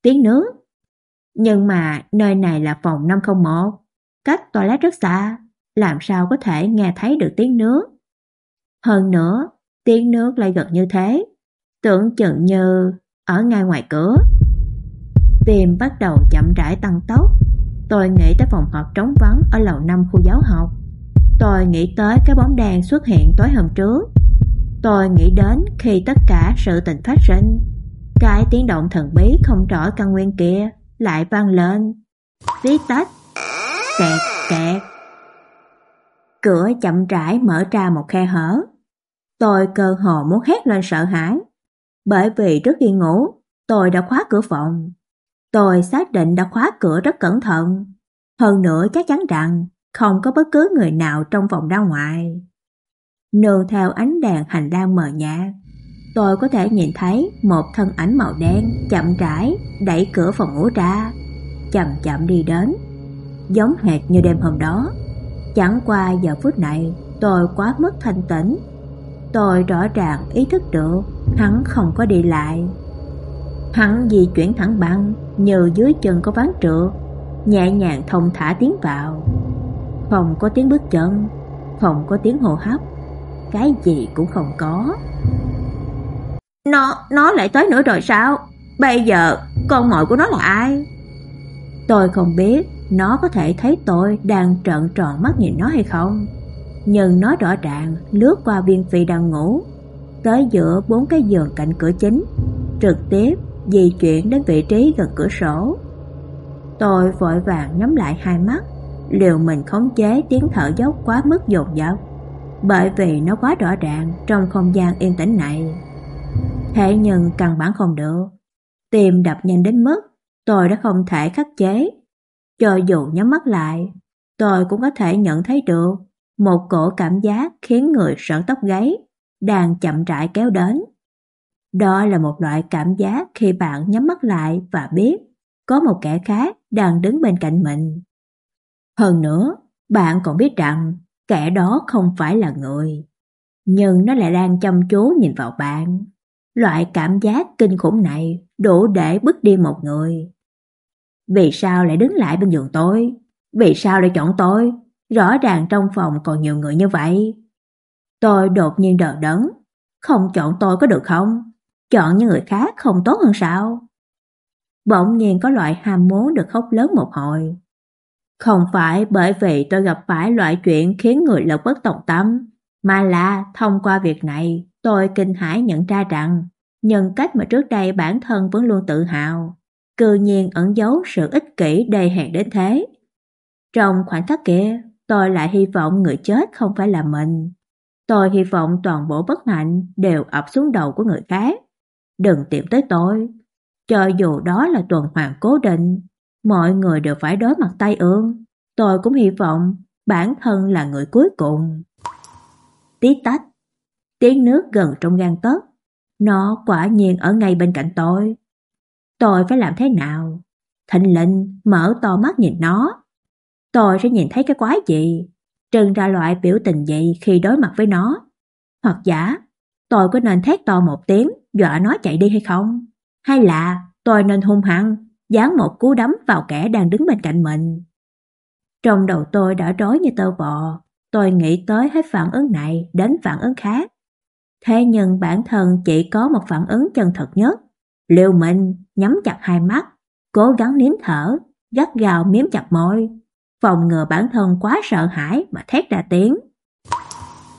Tiếng nước. Nhưng mà nơi này là phòng 501, cách toilet rất xa, làm sao có thể nghe thấy được tiếng nước. Hơn nữa, tiếng nước lại gần như thế, tưởng chừng như ở ngay ngoài cửa. Tim bắt đầu chậm rãi tăng tốc. Tôi nghĩ tới phòng họp trống vắng ở lầu 5 khu giáo học. Tôi nghĩ tới cái bóng đèn xuất hiện tối hôm trước. Tôi nghĩ đến khi tất cả sự tình phát sinh, cái tiếng động thần bí không rõ căn nguyên kia lại vang lên. Tí tách, kẹt kẹt. Cửa chậm rãi mở ra một khe hở. Tôi cơ hồ muốn hét lên sợ hãi, bởi vì trước khi ngủ, tôi đã khóa cửa phòng. Tôi xác định đã khóa cửa rất cẩn thận, hơn nữa chắc chắn rằng không có bất cứ người nào trong phòng ra ngoài. Nương theo ánh đèn hành lang mờ nhạt, tôi có thể nhìn thấy một thân ảnh màu đen chậm rãi đẩy cửa phòng ngủ ra, chậm chậm đi đến, giống hệt như đêm hôm đó. Chẳng qua giờ phút này, tôi quá mất thanh tĩnh. Tôi rõ ràng ý thức được hắn không có đi lại. Hắn di chuyển thẳng băng như dưới chân có ván trượt, nhẹ nhàng thông thả tiến vào. Không có tiếng bước chân, không có tiếng hô hấp, cái gì cũng không có. Nó, nó lại tới nữa rồi sao? Bây giờ con mồi của nó là ai? Tôi không biết nó có thể thấy tôi đang trợn tròn mắt nhìn nó hay không. Nhưng nó rõ ràng lướt qua viên phi đang ngủ, tới giữa bốn cái giường cạnh cửa chính, trực tiếp di chuyển đến vị trí gần cửa sổ. Tôi vội vàng nhắm lại hai mắt, liều mình khống chế tiếng thở dốc quá mức dồn dập, bởi vì nó quá rõ ràng trong không gian yên tĩnh này. Thế nhưng căn bản không được, tim đập nhanh đến mức tôi đã không thể khắc chế. Cho dù nhắm mắt lại, tôi cũng có thể nhận thấy được một cổ cảm giác khiến người sởn tóc gáy đang chậm rãi kéo đến. Đó là một loại cảm giác khi bạn nhắm mắt lại và biết có một kẻ khác đang đứng bên cạnh mình. Hơn nữa, bạn còn biết rằng kẻ đó không phải là người, nhưng nó lại đang chăm chú nhìn vào bạn. Loại cảm giác kinh khủng này đủ để bức đi một người. Vì sao lại đứng lại bên giường tôi? Vì sao lại chọn tôi? Rõ ràng trong phòng còn nhiều người như vậy. Tôi đột nhiên đờ đẫn. Không chọn tôi có được không? Chọn những người khác không tốt hơn sao? Bỗng nhiên có loại ham muốn được khóc lớn một hồi. Không phải bởi vì tôi gặp phải loại chuyện khiến người lật bất tổng tâm, mà là thông qua việc này tôi kinh hãi nhận ra rằng nhân cách mà trước đây bản thân vẫn luôn tự hào, cư nhiên ẩn giấu sự ích kỷ đầy hèn đến thế. Trong khoảnh khắc kia, tôi lại hy vọng người chết không phải là mình. Tôi hy vọng toàn bộ bất hạnh đều ập xuống đầu của người khác. Đừng tìm tới tôi. Cho dù đó là tuần hoàn cố định, mọi người đều phải đối mặt tay ương. Tôi cũng hy vọng bản thân là người cuối cùng. Tí tách, tiếng nước gần trong gan tấc. Nó quả nhiên ở ngay bên cạnh tôi. Tôi phải làm thế nào? Thịnh lệnh mở to mắt nhìn nó. Tôi sẽ nhìn thấy cái quái gì? Trừng ra loại biểu tình gì khi đối mặt với nó? Hoặc giả, tôi có nên thét to một tiếng dọa nó chạy đi hay không? Hay là tôi nên hung hăng giáng một cú đấm vào kẻ đang đứng bên cạnh mình? Trong đầu tôi đã rối như tơ vò, tôi nghĩ tới hết phản ứng này đến phản ứng khác. Thế nhưng bản thân chỉ có một phản ứng chân thật nhất. Liêu mình nhắm chặt hai mắt, cố gắng nín thở, gắt gào miếm chặt môi, phòng ngừa bản thân quá sợ hãi mà thét ra tiếng.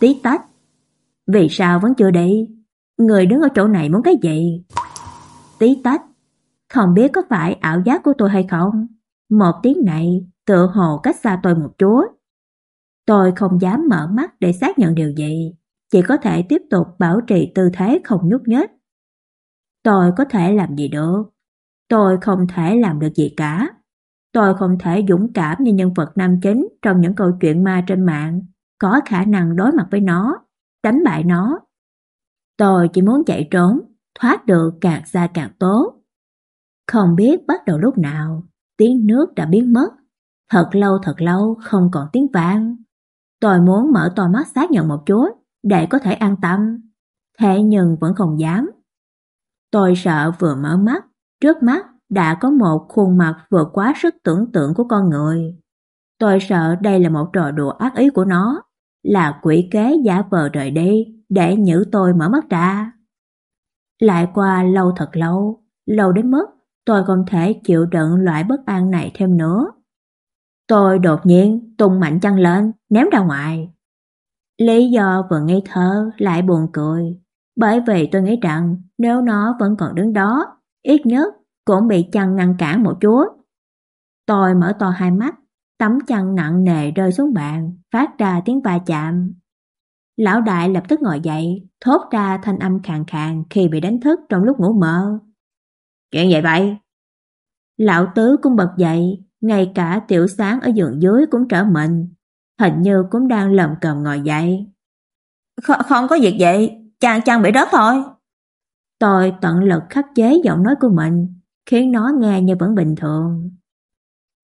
Tí tách. Vì sao vẫn chưa đi? Người đứng ở chỗ này muốn cái gì? Tí tách. Không biết có phải ảo giác của tôi hay không? Một tiếng này tựa hồ cách xa tôi một chút. Tôi không dám mở mắt để xác nhận điều gì, chỉ có thể tiếp tục bảo trì tư thế không nhúc nhích. Tôi có thể làm gì được? Tôi không thể làm được gì cả. Tôi không thể dũng cảm như nhân vật nam chính trong những câu chuyện ma trên mạng, có khả năng đối mặt với nó, đánh bại nó. Tôi chỉ muốn chạy trốn, thoát được càng xa càng tốt. Không biết bắt đầu lúc nào, tiếng nước đã biến mất. Thật lâu thật lâu không còn tiếng vang. Tôi muốn mở to mắt xác nhận một chút để có thể an tâm. Thế nhưng vẫn không dám. Tôi sợ vừa mở mắt, trước mắt đã có một khuôn mặt vừa quá sức tưởng tượng của con người. Tôi sợ đây là một trò đùa ác ý của nó, là quỷ kế giả vờ rời đi để nhử tôi mở mắt ra. Lại qua lâu thật lâu, lâu đến mức tôi không thể chịu đựng loại bất an này thêm nữa. Tôi đột nhiên tung mạnh chân lên, ném ra ngoài. Lý do vừa ngây thơ lại buồn cười, bởi vì tôi nghĩ rằng nếu nó vẫn còn đứng đó, ít nhất cũng bị chăn ngăn cản một chút. Tôi mở to hai mắt, tấm chăn nặng nề rơi xuống bàn, phát ra tiếng va chạm. Lão đại lập tức ngồi dậy, thốt ra thanh âm khàn khàn khi bị đánh thức trong lúc ngủ mơ. Chuyện gì vậy? Lão tứ cũng bật dậy, ngay cả tiểu sáng ở giường dưới cũng trở mình, hình như cũng đang lầm cầm ngồi dậy. Không, không có việc vậy chàng chàng bị rớt thôi. Tôi tận lực khắc chế giọng nói của mình, khiến nó nghe như vẫn bình thường.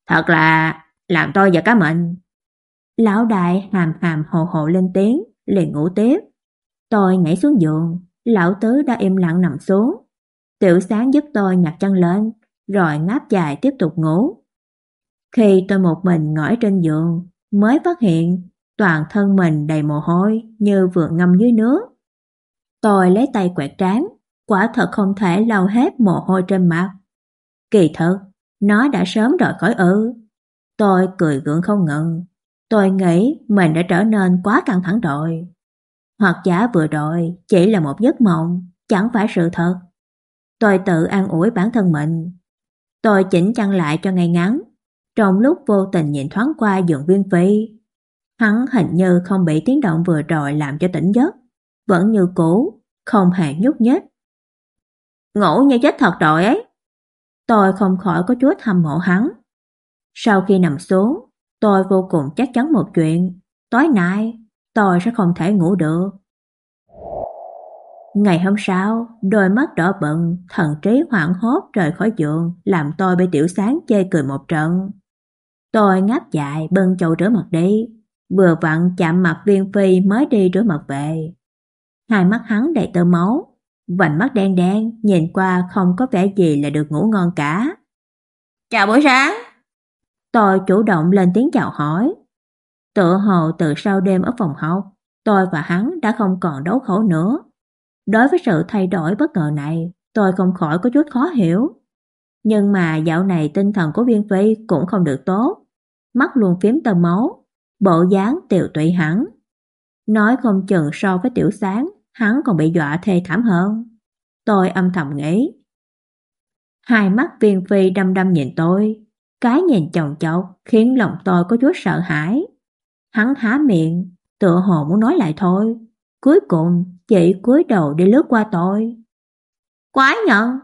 Thật là làm tôi và cá mình. Lão đại hàm hàm hồ hồ lên tiếng, liền ngủ tiếp. Tôi nhảy xuống giường, lão tứ đã im lặng nằm xuống. Tiểu sáng giúp tôi nhặt chân lên, rồi ngáp dài tiếp tục ngủ. Khi tôi một mình ngồi trên giường, mới phát hiện toàn thân mình đầy mồ hôi như vừa ngâm dưới nước. Tôi lấy tay quẹt trán, quả thật không thể lau hết mồ hôi trên mặt. Kỳ thật, nó đã sớm rời khỏi ư. Tôi cười gượng không ngừng. Tôi nghĩ mình đã trở nên quá căng thẳng rồi. Hoặc giả vừa rồi chỉ là một giấc mộng, chẳng phải sự thật. Tôi tự an ủi bản thân mình. Tôi chỉnh chăn lại cho ngay ngắn, trong lúc vô tình nhìn thoáng qua giường viên phi. Hắn hình như không bị tiếng động vừa rồi làm cho tỉnh giấc, vẫn như cũ, không hề nhúc nhích. Ngủ như chết thật rồi ấy. Tôi không khỏi có chút hâm mộ hắn. Sau khi nằm xuống, tôi vô cùng chắc chắn một chuyện, tối nay tôi sẽ không thể ngủ được. Ngày hôm sau, đôi mắt đỏ bận, thần trí hoảng hốt rời khỏi giường, làm tôi bị tiểu sáng chê cười một trận. Tôi ngáp dài bưng chậu rửa mặt đi, vừa vặn chạm mặt viên phi mới đi rửa mặt về. Hai mắt hắn đầy tơ máu, vành mắt đen đen, nhìn qua không có vẻ gì là được ngủ ngon cả. Chào buổi sáng. Tôi chủ động lên tiếng chào hỏi. Tựa hồ từ sau đêm ở phòng học, tôi và hắn đã không còn đấu khẩu nữa. Đối với sự thay đổi bất ngờ này, tôi không khỏi có chút khó hiểu. Nhưng mà dạo này tinh thần của Viên Phi cũng không được tốt. Mắt luôn phím tơ máu, bộ dáng tiều tụy hẳn. Nói không chừng so với tiểu sáng, hắn còn bị dọa thê thảm hơn. Tôi âm thầm nghĩ. Hai mắt Viên Phi đăm đăm nhìn tôi, cái nhìn chồng chọc khiến lòng tôi có chút sợ hãi. Hắn há miệng, tựa hồ muốn nói lại thôi. Cuối cùng, chỉ cúi đầu đi lướt qua tôi. Quái nhận!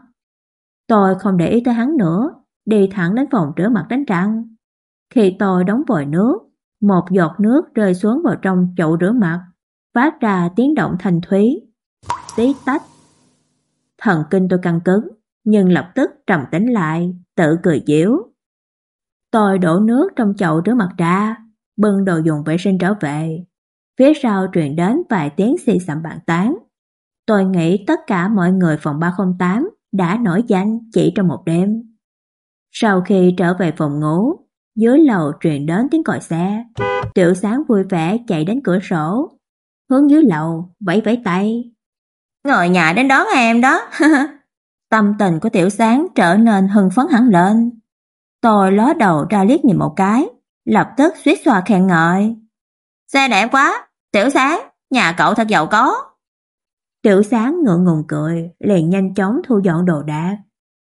Tôi không để ý tới hắn nữa, đi thẳng đến phòng rửa mặt đánh răng. Khi tôi đóng vòi nước, một giọt nước rơi xuống vào trong chậu rửa mặt, phát ra tiếng động thanh thúy. Tí tách. Thần kinh tôi căng cứng, nhưng lập tức trầm tĩnh lại, tự cười giễu. Tôi đổ nước trong chậu rửa mặt ra, bưng đồ dùng vệ sinh trở về. Phía sau truyền đến vài tiếng xì xầm bàn tán. Tôi nghĩ tất cả mọi người phòng 308 đã nổi danh chỉ trong một đêm. Sau khi trở về phòng ngủ, dưới lầu truyền đến tiếng còi xe. Tiểu sáng vui vẻ chạy đến cửa sổ, hướng dưới lầu, vẫy vẫy tay. Ngồi nhà đến đón em đó. *laughs* Tâm tình của tiểu sáng trở nên hưng phấn hẳn lên. Tôi ló đầu ra liếc nhìn một cái, lập tức suýt xoa khen ngợi. Xe đẹp quá, tiểu sáng, nhà cậu thật giàu có. Tiểu sáng ngượng ngùng cười, liền nhanh chóng thu dọn đồ đạc.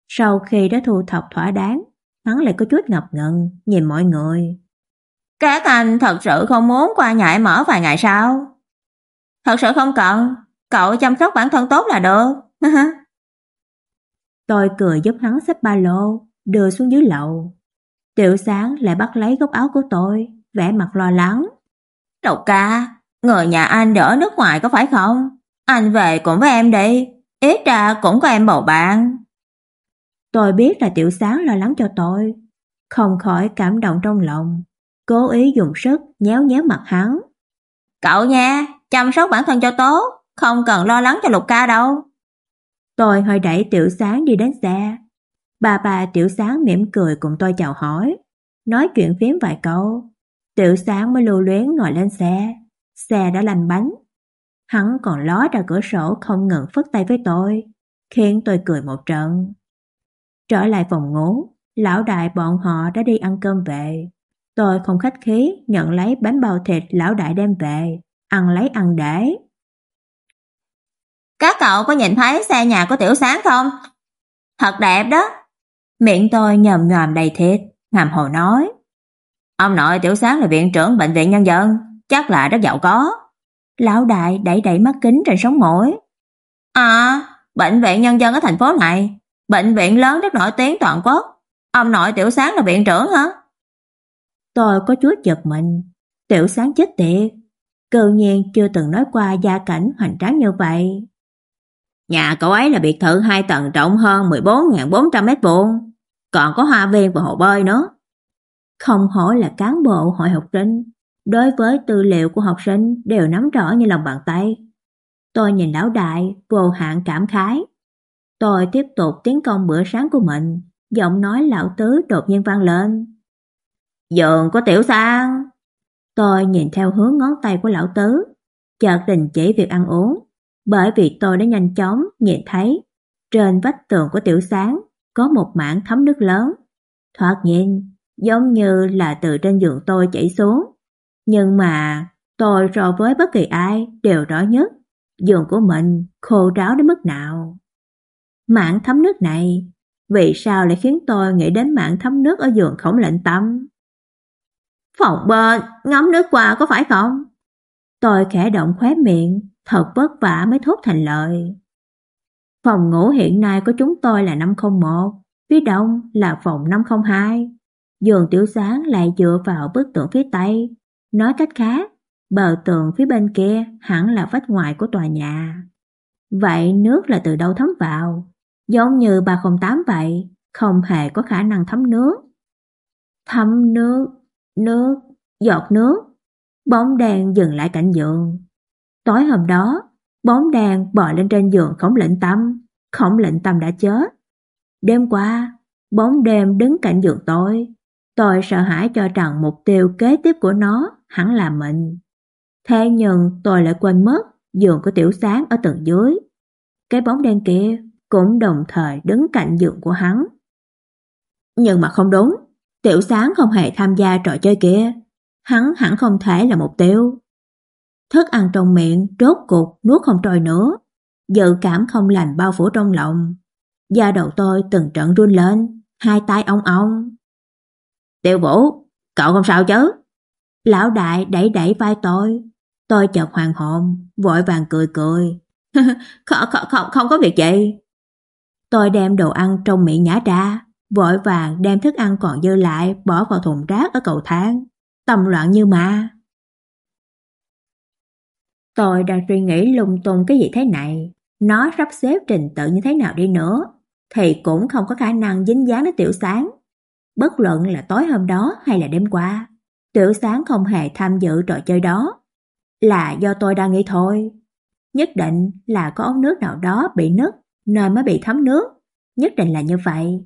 Sau khi đã thu thập thỏa đáng, hắn lại có chút ngập ngừng, nhìn mọi người. Các anh thật sự không muốn qua nhà em ở vài ngày sao? Thật sự không cần, cậu chăm sóc bản thân tốt là được. *laughs* Tôi cười giúp hắn xếp ba lô, đưa xuống dưới lầu. Tiểu sáng lại bắt lấy góc áo của tôi, vẻ mặt lo lắng. Độc ca, người nhà anh ở nước ngoài có phải không? Anh về cùng với em đi, ít ra cũng có em bầu bạn. Tôi biết là tiểu sáng lo lắng cho tôi, không khỏi cảm động trong lòng, cố ý dùng sức nhéo nhéo mặt hắn. Cậu nha, chăm sóc bản thân cho tốt, không cần lo lắng cho Lục ca đâu. Tôi hơi đẩy tiểu sáng đi đến xe. Bà bà tiểu sáng mỉm cười cùng tôi chào hỏi, nói chuyện phím vài câu, Tiểu sáng mới lưu luyến ngồi lên xe. Xe đã lành bánh. Hắn còn ló ra cửa sổ không ngừng phất tay với tôi, khiến tôi cười một trận. Trở lại phòng ngủ, lão đại bọn họ đã đi ăn cơm về. Tôi không khách khí nhận lấy bánh bao thịt lão đại đem về, ăn lấy ăn để. Các cậu có nhìn thấy xe nhà của Tiểu Sáng không? Thật đẹp đó. Miệng tôi nhầm nhòm đầy thịt, ngầm hồ nói. Ông nội Tiểu Sáng là viện trưởng bệnh viện nhân dân, chắc là rất giàu có. Lão đại đẩy đẩy mắt kính trên sống mũi. À, bệnh viện nhân dân ở thành phố này, bệnh viện lớn rất nổi tiếng toàn quốc. Ông nội Tiểu Sáng là viện trưởng hả? Tôi có chút giật mình, Tiểu Sáng chết tiệt, cơ nhiên chưa từng nói qua gia cảnh hoành tráng như vậy. Nhà cậu ấy là biệt thự hai tầng rộng hơn 14.400 mét vuông, còn có hoa viên và hồ bơi nữa. Không hổ là cán bộ hội học sinh, đối với tư liệu của học sinh đều nắm rõ như lòng bàn tay. Tôi nhìn lão đại, vô hạn cảm khái. Tôi tiếp tục tiến công bữa sáng của mình, giọng nói lão tứ đột nhiên vang lên. Dường có tiểu sang. Tôi nhìn theo hướng ngón tay của lão tứ, chợt đình chỉ việc ăn uống, bởi vì tôi đã nhanh chóng nhìn thấy trên vách tường của tiểu sáng có một mảng thấm nước lớn. Thoạt nhìn giống như là từ trên giường tôi chảy xuống. Nhưng mà tôi so với bất kỳ ai đều rõ nhất giường của mình khô ráo đến mức nào. Mạng thấm nước này vì sao lại khiến tôi nghĩ đến mạng thấm nước ở giường khổng lệnh tâm? Phòng bên, ngắm nước qua có phải không? Tôi khẽ động khóe miệng, thật vất vả mới thốt thành lời. Phòng ngủ hiện nay của chúng tôi là 501, phía đông là phòng 502. Giường tiểu sáng lại dựa vào bức tượng phía tây. Nói cách khác, bờ tường phía bên kia hẳn là vách ngoài của tòa nhà. Vậy nước là từ đâu thấm vào? Giống như 308 vậy, không hề có khả năng thấm nước. Thấm nước, nước, giọt nước. Bóng đèn dừng lại cạnh giường. Tối hôm đó, bóng đèn bò lên trên giường khổng lệnh tâm. Khổng lệnh tâm đã chết. Đêm qua, bóng đêm đứng cạnh giường tôi. Tôi sợ hãi cho rằng mục tiêu kế tiếp của nó hắn là mình. Thế nhưng tôi lại quên mất giường của tiểu sáng ở tầng dưới. Cái bóng đen kia cũng đồng thời đứng cạnh giường của hắn. Nhưng mà không đúng, tiểu sáng không hề tham gia trò chơi kia. Hắn hẳn không thể là mục tiêu. Thức ăn trong miệng rốt cục nuốt không trôi nữa. Dự cảm không lành bao phủ trong lòng. Da đầu tôi từng trận run lên, hai tay ong ong. Tiêu Vũ, cậu không sao chứ? Lão đại đẩy đẩy vai tôi. Tôi chợt hoàng hồn, vội vàng cười cười. *laughs* không, không, không, không có việc gì. Tôi đem đồ ăn trong miệng nhả ra, vội vàng đem thức ăn còn dư lại bỏ vào thùng rác ở cầu thang. Tâm loạn như ma. Tôi đang suy nghĩ lung tung cái gì thế này. Nó sắp xếp trình tự như thế nào đi nữa, thì cũng không có khả năng dính dáng đến tiểu sáng. Bất luận là tối hôm đó hay là đêm qua, Tiểu Sáng không hề tham dự trò chơi đó. Là do tôi đang nghĩ thôi. Nhất định là có ống nước nào đó bị nứt nên mới bị thấm nước. Nhất định là như vậy.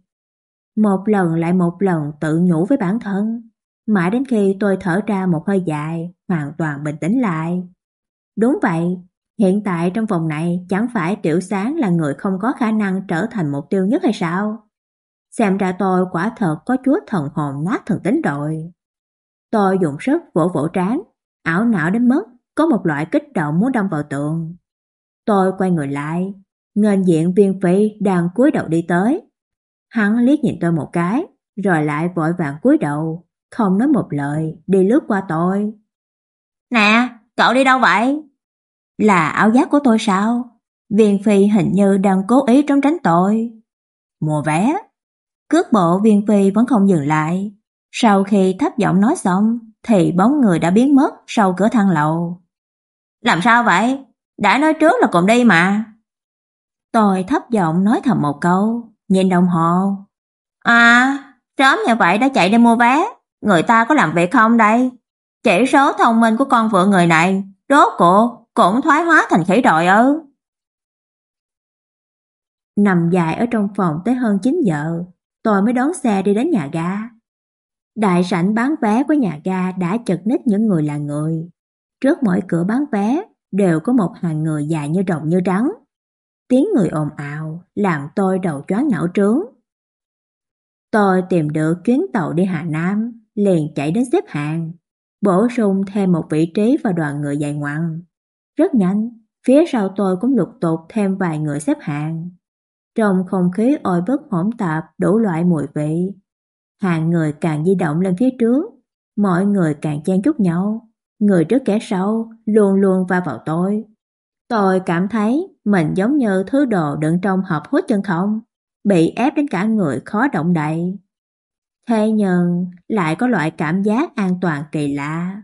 Một lần lại một lần tự nhủ với bản thân. Mãi đến khi tôi thở ra một hơi dài, hoàn toàn bình tĩnh lại. Đúng vậy, hiện tại trong vòng này chẳng phải Tiểu Sáng là người không có khả năng trở thành mục tiêu nhất hay sao? Xem ra tôi quả thật có chúa thần hồn nát thần tính rồi. Tôi dùng sức vỗ vỗ trán, ảo não đến mức có một loại kích động muốn đâm vào tường. Tôi quay người lại, nghênh diện viên phi đang cúi đầu đi tới. Hắn liếc nhìn tôi một cái, rồi lại vội vàng cúi đầu, không nói một lời, đi lướt qua tôi. Nè, cậu đi đâu vậy? Là áo giáp của tôi sao? Viên phi hình như đang cố ý trốn tránh tôi. Mua vé. Cước bộ viên phi vẫn không dừng lại. Sau khi thấp giọng nói xong, thì bóng người đã biến mất sau cửa thang lầu. Làm sao vậy? Đã nói trước là cùng đi mà. Tôi thấp giọng nói thầm một câu, nhìn đồng hồ. À, sớm như vậy đã chạy đi mua vé, người ta có làm việc không đây? Chỉ số thông minh của con vợ người này, rốt cuộc cũng thoái hóa thành khỉ rồi ư? Nằm dài ở trong phòng tới hơn 9 giờ, tôi mới đón xe đi đến nhà ga. Đại sảnh bán vé của nhà ga đã chật ních những người là người. Trước mỗi cửa bán vé đều có một hàng người dài như rồng như trắng. Tiếng người ồn ào làm tôi đầu choáng não trướng. Tôi tìm được chuyến tàu đi Hà Nam, liền chạy đến xếp hàng, bổ sung thêm một vị trí vào đoàn người dài ngoằng. Rất nhanh, phía sau tôi cũng lục tục thêm vài người xếp hàng. Trong không khí oi bức hỗn tạp đủ loại mùi vị. Hàng người càng di động lên phía trước, mọi người càng chen chúc nhau, người trước kẻ sau luôn luôn va vào tôi. Tôi cảm thấy mình giống như thứ đồ đựng trong hộp hút chân không, bị ép đến cả người khó động đậy. Thế nhưng lại có loại cảm giác an toàn kỳ lạ.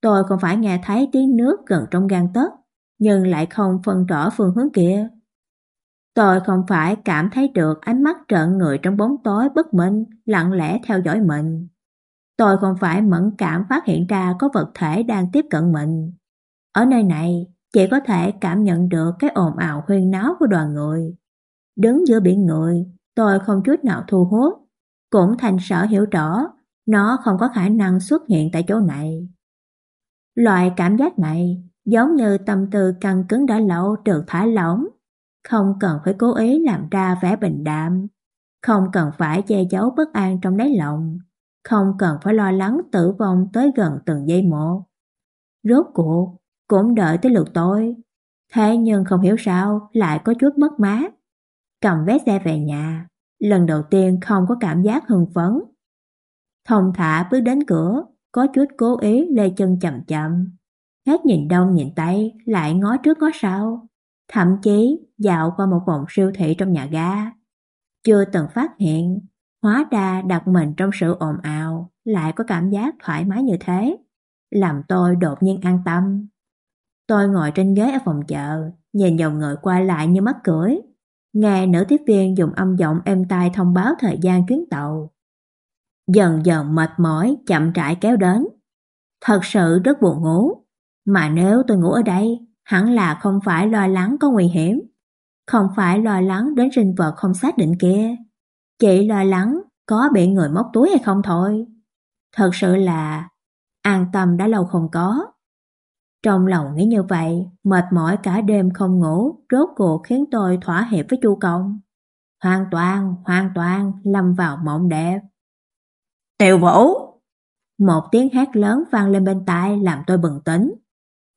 Tôi không phải nghe thấy tiếng nước gần trong gan tấc, nhưng lại không phân rõ phương hướng kia. Tôi không phải cảm thấy được ánh mắt trợn người trong bóng tối bất minh, lặng lẽ theo dõi mình. Tôi không phải mẫn cảm phát hiện ra có vật thể đang tiếp cận mình. Ở nơi này, chỉ có thể cảm nhận được cái ồn ào huyên náo của đoàn người. Đứng giữa biển người, tôi không chút nào thu hút, cũng thành sở hiểu rõ nó không có khả năng xuất hiện tại chỗ này. Loại cảm giác này giống như tâm tư căng cứng đã lâu được thả lỏng, không cần phải cố ý làm ra vẻ bình đạm, không cần phải che giấu bất an trong đáy lòng, không cần phải lo lắng tử vong tới gần từng giây một. Rốt cuộc, cũng đợi tới lượt tôi. Thế nhưng không hiểu sao lại có chút mất mát. Cầm vé xe về nhà, lần đầu tiên không có cảm giác hưng phấn. Thông thả bước đến cửa, có chút cố ý lê chân chậm chậm. Hết nhìn đông nhìn tây, lại ngó trước ngó sau. Thậm chí dạo qua một vòng siêu thị trong nhà ga. Chưa từng phát hiện, hóa ra đặt mình trong sự ồn ào, lại có cảm giác thoải mái như thế. Làm tôi đột nhiên an tâm. Tôi ngồi trên ghế ở phòng chợ, nhìn dòng người qua lại như mắt cưỡi. Nghe nữ tiếp viên dùng âm giọng êm tai thông báo thời gian chuyến tàu. Dần dần mệt mỏi, chậm rãi kéo đến. Thật sự rất buồn ngủ. Mà nếu tôi ngủ ở đây, hẳn là không phải lo lắng có nguy hiểm. Không phải lo lắng đến sinh vật không xác định kia. Chỉ lo lắng có bị người móc túi hay không thôi. Thật sự là an tâm đã lâu không có. Trong lòng nghĩ như vậy, mệt mỏi cả đêm không ngủ, rốt cuộc khiến tôi thỏa hiệp với Chu Công. Hoàn toàn, hoàn toàn lâm vào mộng đẹp. Tiểu Vũ! Một tiếng hét lớn vang lên bên tai làm tôi bừng tỉnh.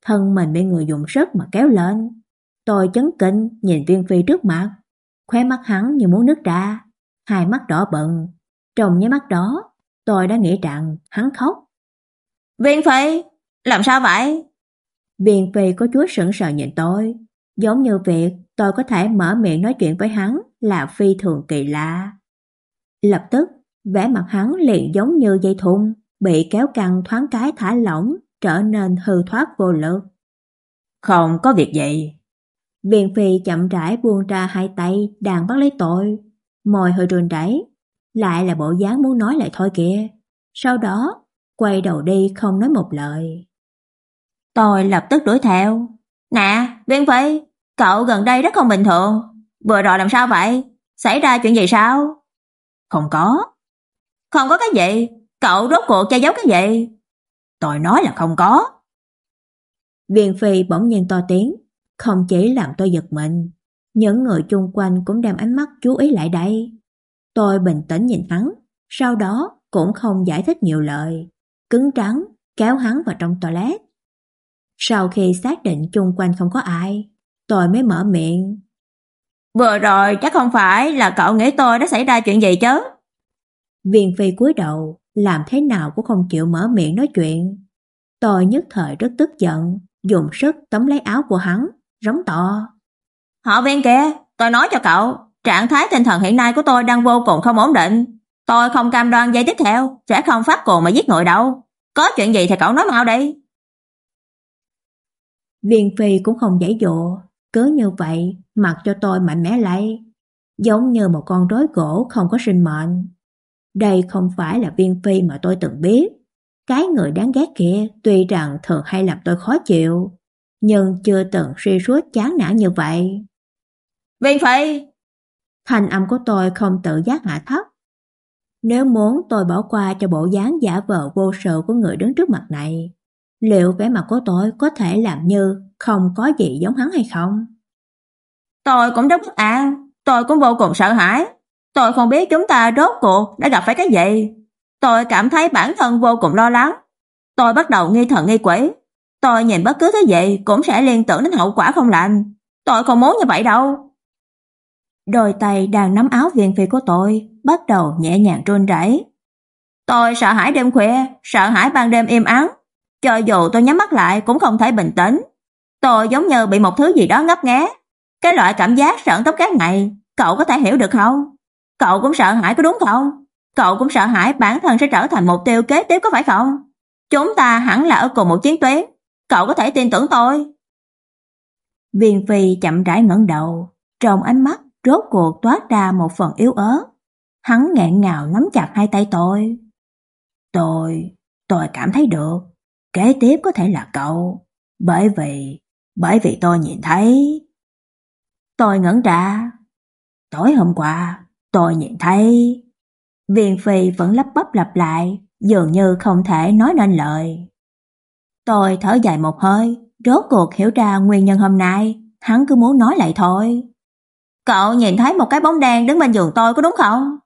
Thân mình bị người dùng sức mà kéo lên. Tôi chấn kinh nhìn viên phi trước mặt. Khóe mắt hắn như muốn nước ra. Hai mắt đỏ bừng. Trong nháy mắt đó, tôi đã nghĩ rằng hắn khóc. Viên phi! Làm sao vậy? Viên Phi có chút sững sờ nhìn tôi, giống như việc tôi có thể mở miệng nói chuyện với hắn là phi thường kỳ lạ. Lập tức, vẻ mặt hắn liền giống như dây thun, bị kéo căng thoáng cái thả lỏng, trở nên hư thoát vô lực. Không có việc gì. Viên Phi chậm rãi buông ra hai tay đang bắt lấy tội môi hơi run rẩy, lại là bộ dáng muốn nói lại thôi kìa. Sau đó, quay đầu đi không nói một lời. Tôi lập tức đuổi theo. Nè, Viên Phi, cậu gần đây rất không bình thường. Vừa rồi làm sao vậy? Xảy ra chuyện gì sao? Không có. Không có cái gì? Cậu rốt cuộc che giấu cái gì? Tôi nói là không có. Viên Phi bỗng nhiên to tiếng, không chỉ làm tôi giật mình, những người chung quanh cũng đem ánh mắt chú ý lại đây. Tôi bình tĩnh nhìn hắn, sau đó cũng không giải thích nhiều lời, cứng trắng kéo hắn vào trong toilet. Sau khi xác định chung quanh không có ai, tôi mới mở miệng. Vừa rồi chắc không phải là cậu nghĩ tôi đã xảy ra chuyện gì chứ? Viên phi cúi đầu, làm thế nào cũng không chịu mở miệng nói chuyện. Tôi nhất thời rất tức giận, dùng sức tóm lấy áo của hắn, rống to. Họ viên kia, tôi nói cho cậu, trạng thái tinh thần hiện nay của tôi đang vô cùng không ổn định. Tôi không cam đoan giây tiếp theo, sẽ không phát cuồng mà giết người đâu. Có chuyện gì thì cậu nói mau đi. Viên phi cũng không giải dụ, cứ như vậy mặc cho tôi mạnh mẽ lại, giống như một con rối gỗ không có sinh mệnh. Đây không phải là viên phi mà tôi từng biết. Cái người đáng ghét kia tuy rằng thường hay làm tôi khó chịu, nhưng chưa từng suy suốt chán nản như vậy. Viên phi! Thanh âm của tôi không tự giác hạ thấp. Nếu muốn tôi bỏ qua cho bộ dáng giả vờ vô sự của người đứng trước mặt này, liệu vẻ mặt của tôi có thể làm như không có gì giống hắn hay không? Tôi cũng rất bất an, tôi cũng vô cùng sợ hãi. Tôi không biết chúng ta rốt cuộc đã gặp phải cái gì. Tôi cảm thấy bản thân vô cùng lo lắng. Tôi bắt đầu nghi thần nghi quỷ. Tôi nhìn bất cứ thứ gì cũng sẽ liên tưởng đến hậu quả không lành. Tôi không muốn như vậy đâu. Đôi tay đang nắm áo viên phi của tôi bắt đầu nhẹ nhàng run rẩy. Tôi sợ hãi đêm khuya, sợ hãi ban đêm im ắng. Cho dù tôi nhắm mắt lại cũng không thể bình tĩnh. Tôi giống như bị một thứ gì đó ngấp nghé. Cái loại cảm giác sợn tóc các này, cậu có thể hiểu được không? Cậu cũng sợ hãi có đúng không? Cậu cũng sợ hãi bản thân sẽ trở thành mục tiêu kế tiếp có phải không? Chúng ta hẳn là ở cùng một chiến tuyến, cậu có thể tin tưởng tôi. Viên Phi chậm rãi ngẩng đầu, trong ánh mắt rốt cuộc toát ra một phần yếu ớt. Hắn nghẹn ngào nắm chặt hai tay tôi. Tôi, tôi cảm thấy được, kế tiếp có thể là cậu, bởi vì, bởi vì tôi nhìn thấy. Tôi ngẩn ra. Tối hôm qua, tôi nhìn thấy. Viên Phi vẫn lắp bắp lặp lại, dường như không thể nói nên lời. Tôi thở dài một hơi, rốt cuộc hiểu ra nguyên nhân hôm nay, hắn cứ muốn nói lại thôi. Cậu nhìn thấy một cái bóng đen đứng bên giường tôi có đúng không?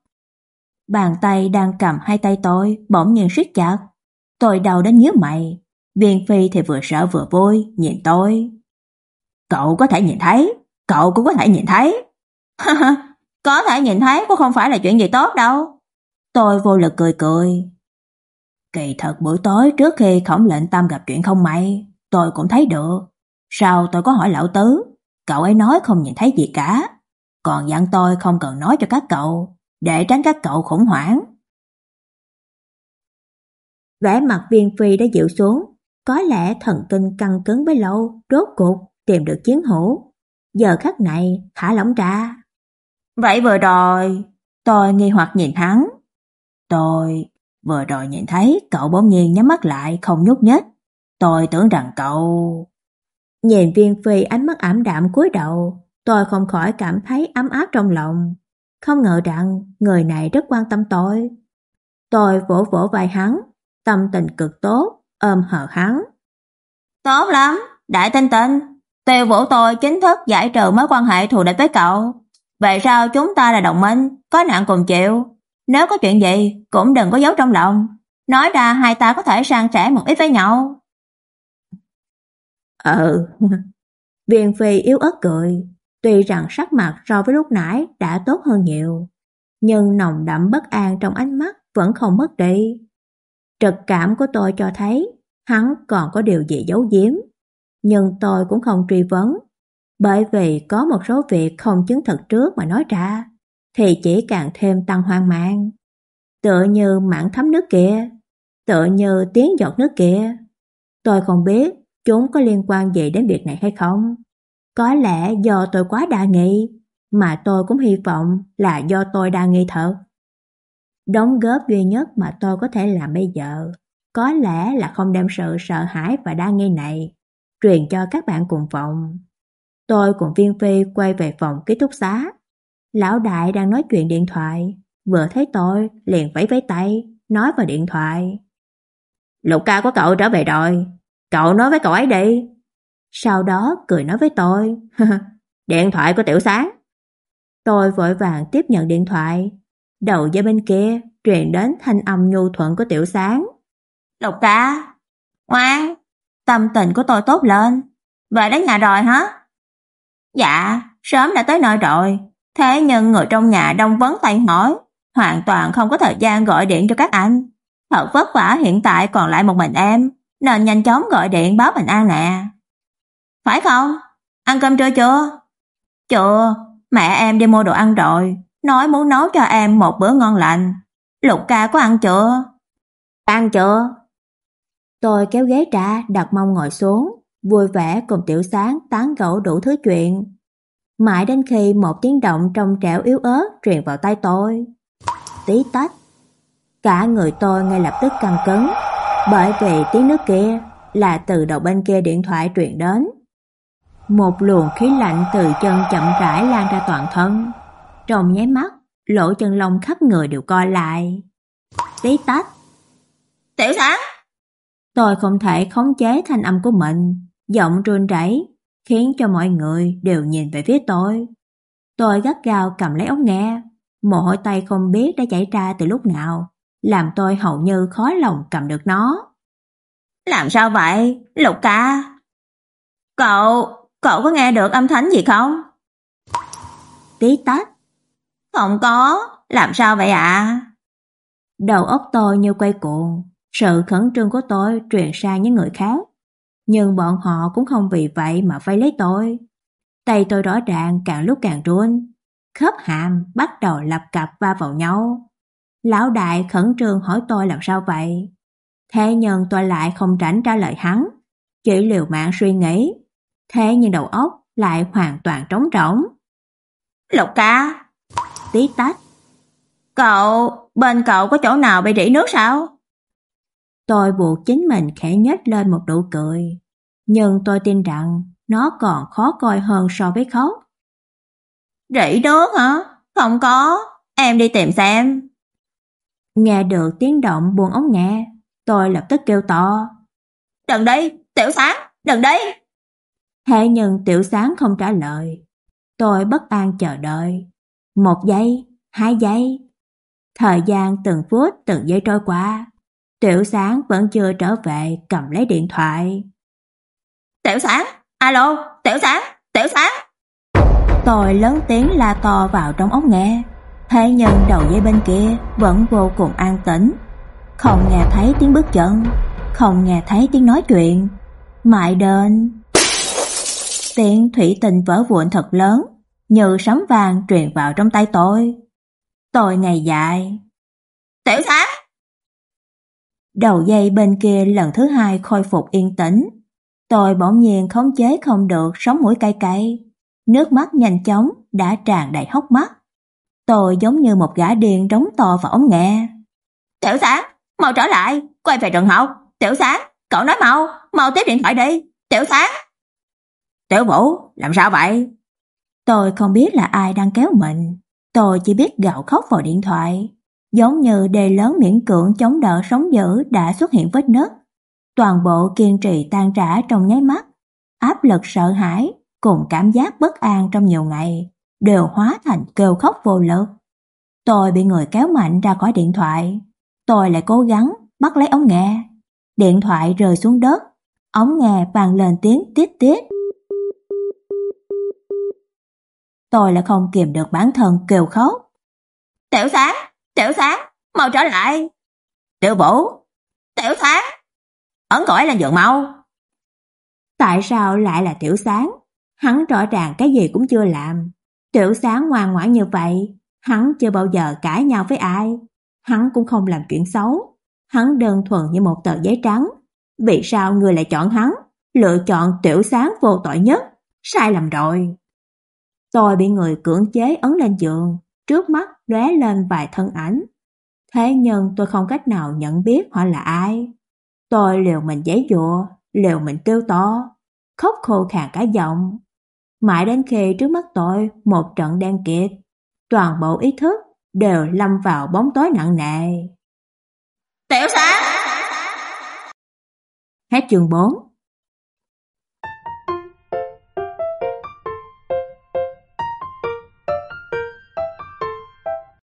Bàn tay đang cầm hai tay tôi bỗng nhiên siết chặt. Tôi đau đến nhíu mày. Viên Phi thì vừa sợ vừa vui, nhìn tôi. Cậu có thể nhìn thấy, cậu cũng có thể nhìn thấy có thể nhìn thấy cũng không phải là chuyện gì tốt đâu. Tôi vô lực cười cười. Kỳ thật buổi tối trước khi khổng lệnh tâm gặp chuyện không may, tôi cũng thấy được. Sao tôi có hỏi lão tứ, cậu ấy nói không nhìn thấy gì cả. Còn dặn tôi không cần nói cho các cậu, để tránh các cậu khủng hoảng. Vẻ mặt viên phi đã dịu xuống, có lẽ thần kinh căng cứng bấy lâu, rốt cuộc tìm được chiến hữu. Giờ khắc này thả lỏng ra. Vậy vừa rồi, tôi nghi hoặc nhìn hắn. Tôi vừa rồi nhìn thấy cậu bỗng nhiên nhắm mắt lại không nhúc nhích. Tôi tưởng rằng cậu... Nhìn viên phi ánh mắt ảm đạm cúi đầu, tôi không khỏi cảm thấy ấm áp trong lòng. Không ngờ rằng người này rất quan tâm tôi. Tôi vỗ vỗ vai hắn, tâm tình cực tốt, ôm hờ hắn. Tốt lắm, đại tinh tinh. Tiêu vũ tôi chính thức giải trừ mối quan hệ thù địch với cậu. Vậy sao chúng ta là đồng minh, có nạn cùng chịu. Nếu có chuyện gì, cũng đừng có giấu trong lòng. Nói ra hai ta có thể sang sẻ một ít với nhau. Ừ, *laughs* viên phi yếu ớt cười. Tuy rằng sắc mặt so với lúc nãy đã tốt hơn nhiều, nhưng nồng đậm bất an trong ánh mắt vẫn không mất đi. Trực cảm của tôi cho thấy hắn còn có điều gì giấu giếm, nhưng tôi cũng không truy vấn, bởi vì có một số việc không chứng thực trước mà nói ra, thì chỉ càng thêm tăng hoang mang. Tựa như mảng thấm nước kia, tựa như tiếng giọt nước kia. Tôi không biết chúng có liên quan gì đến việc này hay không. Có lẽ do tôi quá đa nghi, mà tôi cũng hy vọng là do tôi đa nghi thật. Đóng góp duy nhất mà tôi có thể làm bây giờ, có lẽ là không đem sự sợ hãi và đa nghi này truyền cho các bạn cùng phòng. Tôi cùng Viên Phi quay về phòng ký túc xá. Lão đại đang nói chuyện điện thoại, vừa thấy tôi liền vẫy vẫy tay, nói vào điện thoại. Lục ca của cậu trở về rồi, cậu nói với cậu ấy đi. Sau đó cười nói với tôi, *laughs* điện thoại của Tiểu Sáng. Tôi vội vàng tiếp nhận điện thoại. Đầu dây bên kia truyền đến thanh âm nhu thuận của Tiểu Sáng. Lục ca, ngoan, tâm tình của tôi tốt lên. Về đến nhà rồi hả? Dạ, sớm đã tới nơi rồi. Thế nhưng người trong nhà đông vấn tay hỏi, hoàn toàn không có thời gian gọi điện cho các anh. Thật vất vả hiện tại còn lại một mình em, nên nhanh chóng gọi điện báo bình an nè. Phải không? Ăn cơm trưa chưa? Chưa, mẹ em đi mua đồ ăn rồi, nói muốn nấu cho em một bữa ngon lành. Lục ca có ăn chưa? Ăn chưa? Tôi kéo ghế ra đặt mông ngồi xuống, vui vẻ cùng tiểu sáng tán gẫu đủ thứ chuyện. Mãi đến khi một tiếng động trong trẻo yếu ớt truyền vào tay tôi. Tí tách. Cả người tôi ngay lập tức căng cứng, bởi vì tiếng nước kia là từ đầu bên kia điện thoại truyền đến. Một luồng khí lạnh từ chân chậm rãi lan ra toàn thân. Trong nháy mắt, lỗ chân lông khắp người đều co lại. Tí tách. Tiểu sáng! Tôi không thể khống chế thanh âm của mình, giọng run rẩy khiến cho mọi người đều nhìn về phía tôi. Tôi gắt gao cầm lấy ống nghe, mồ hôi tay không biết đã chảy ra từ lúc nào, làm tôi hầu như khó lòng cầm được nó. Làm sao vậy, Lục ca? Cậu, cậu có nghe được âm thanh gì không? Tí tách. Không có, làm sao vậy ạ? À? Đầu óc tôi như quay cuồng, sự khẩn trương của tôi truyền sang những người khác. Nhưng bọn họ cũng không vì vậy mà vây lấy tôi. Tay tôi rõ ràng càng lúc càng run, khớp hàm bắt đầu lập cặp va vào nhau. Lão đại khẩn trương hỏi tôi làm sao vậy. Thế nhưng tôi lại không tránh trả lời hắn, chỉ liều mạng suy nghĩ. Thế nhưng đầu óc lại hoàn toàn trống rỗng. Lục ca, tí tách. Cậu, bên cậu có chỗ nào bị rỉ nước sao? Tôi buộc chính mình khẽ nhếch lên một nụ cười, nhưng tôi tin rằng nó còn khó coi hơn so với khóc. Rỉ nước hả? Không có, em đi tìm xem. Nghe được tiếng động buồn ống nghe, tôi lập tức kêu to. Đừng đi, tiểu sáng, đừng đi. Thế nhưng tiểu sáng không trả lời. Tôi bất an chờ đợi. Một giây, hai giây. Thời gian từng phút từng giây trôi qua. Tiểu sáng vẫn chưa trở về cầm lấy điện thoại. Tiểu sáng, alo, tiểu sáng, tiểu sáng. Tôi lớn tiếng la to vào trong ống nghe. Thế nhưng đầu dây bên kia vẫn vô cùng an tĩnh. Không nghe thấy tiếng bước chân, không nghe thấy tiếng nói chuyện. Mãi đến... Tiếng thủy tinh vỡ vụn thật lớn, như sấm vàng truyền vào trong tay tôi. Tôi ngày dài. Tiểu sáng! Đầu dây bên kia lần thứ hai khôi phục yên tĩnh. Tôi bỗng nhiên khống chế không được sống mũi cay cay. Nước mắt nhanh chóng đã tràn đầy hốc mắt. Tôi giống như một gã điên trống to vào ống nghe. Tiểu sáng, mau trở lại, quay về trường học. Tiểu sáng, cậu nói mau, mau tiếp điện thoại đi. Tiểu sáng. Tiểu Vũ, làm sao vậy? Tôi không biết là ai đang kéo mình. Tôi chỉ biết gạo khóc vào điện thoại. Giống như đề lớn miễn cưỡng chống đỡ sống dữ đã xuất hiện vết nứt. Toàn bộ kiên trì tan rã trong nháy mắt. Áp lực sợ hãi cùng cảm giác bất an trong nhiều ngày đều hóa thành kêu khóc vô lực. Tôi bị người kéo mạnh ra khỏi điện thoại. Tôi lại cố gắng bắt lấy ống nghe. Điện thoại rơi xuống đất. Ống nghe vang lên tiếng tít tít. Tôi lại không kiềm được bản thân kêu khóc. Tiểu sáng, tiểu sáng, mau trở lại. Tiểu vũ, tiểu sáng, ấn gọi lên giường mau. Tại sao lại là tiểu sáng? Hắn rõ ràng cái gì cũng chưa làm. Tiểu sáng ngoan ngoãn như vậy, hắn chưa bao giờ cãi nhau với ai. Hắn cũng không làm chuyện xấu. Hắn đơn thuần như một tờ giấy trắng. Vì sao người lại chọn hắn? Lựa chọn tiểu sáng vô tội nhất. Sai lầm rồi. Tôi bị người cưỡng chế ấn lên giường, trước mắt lóe lên vài thân ảnh. Thế nhưng tôi không cách nào nhận biết họ là ai. Tôi liều mình giấy dụa, liều mình kêu to, khóc khô khàn cả giọng. Mãi đến khi trước mắt tôi một trận đen kịt, toàn bộ ý thức đều lâm vào bóng tối nặng nề. Tiểu sáng! Hết chương 4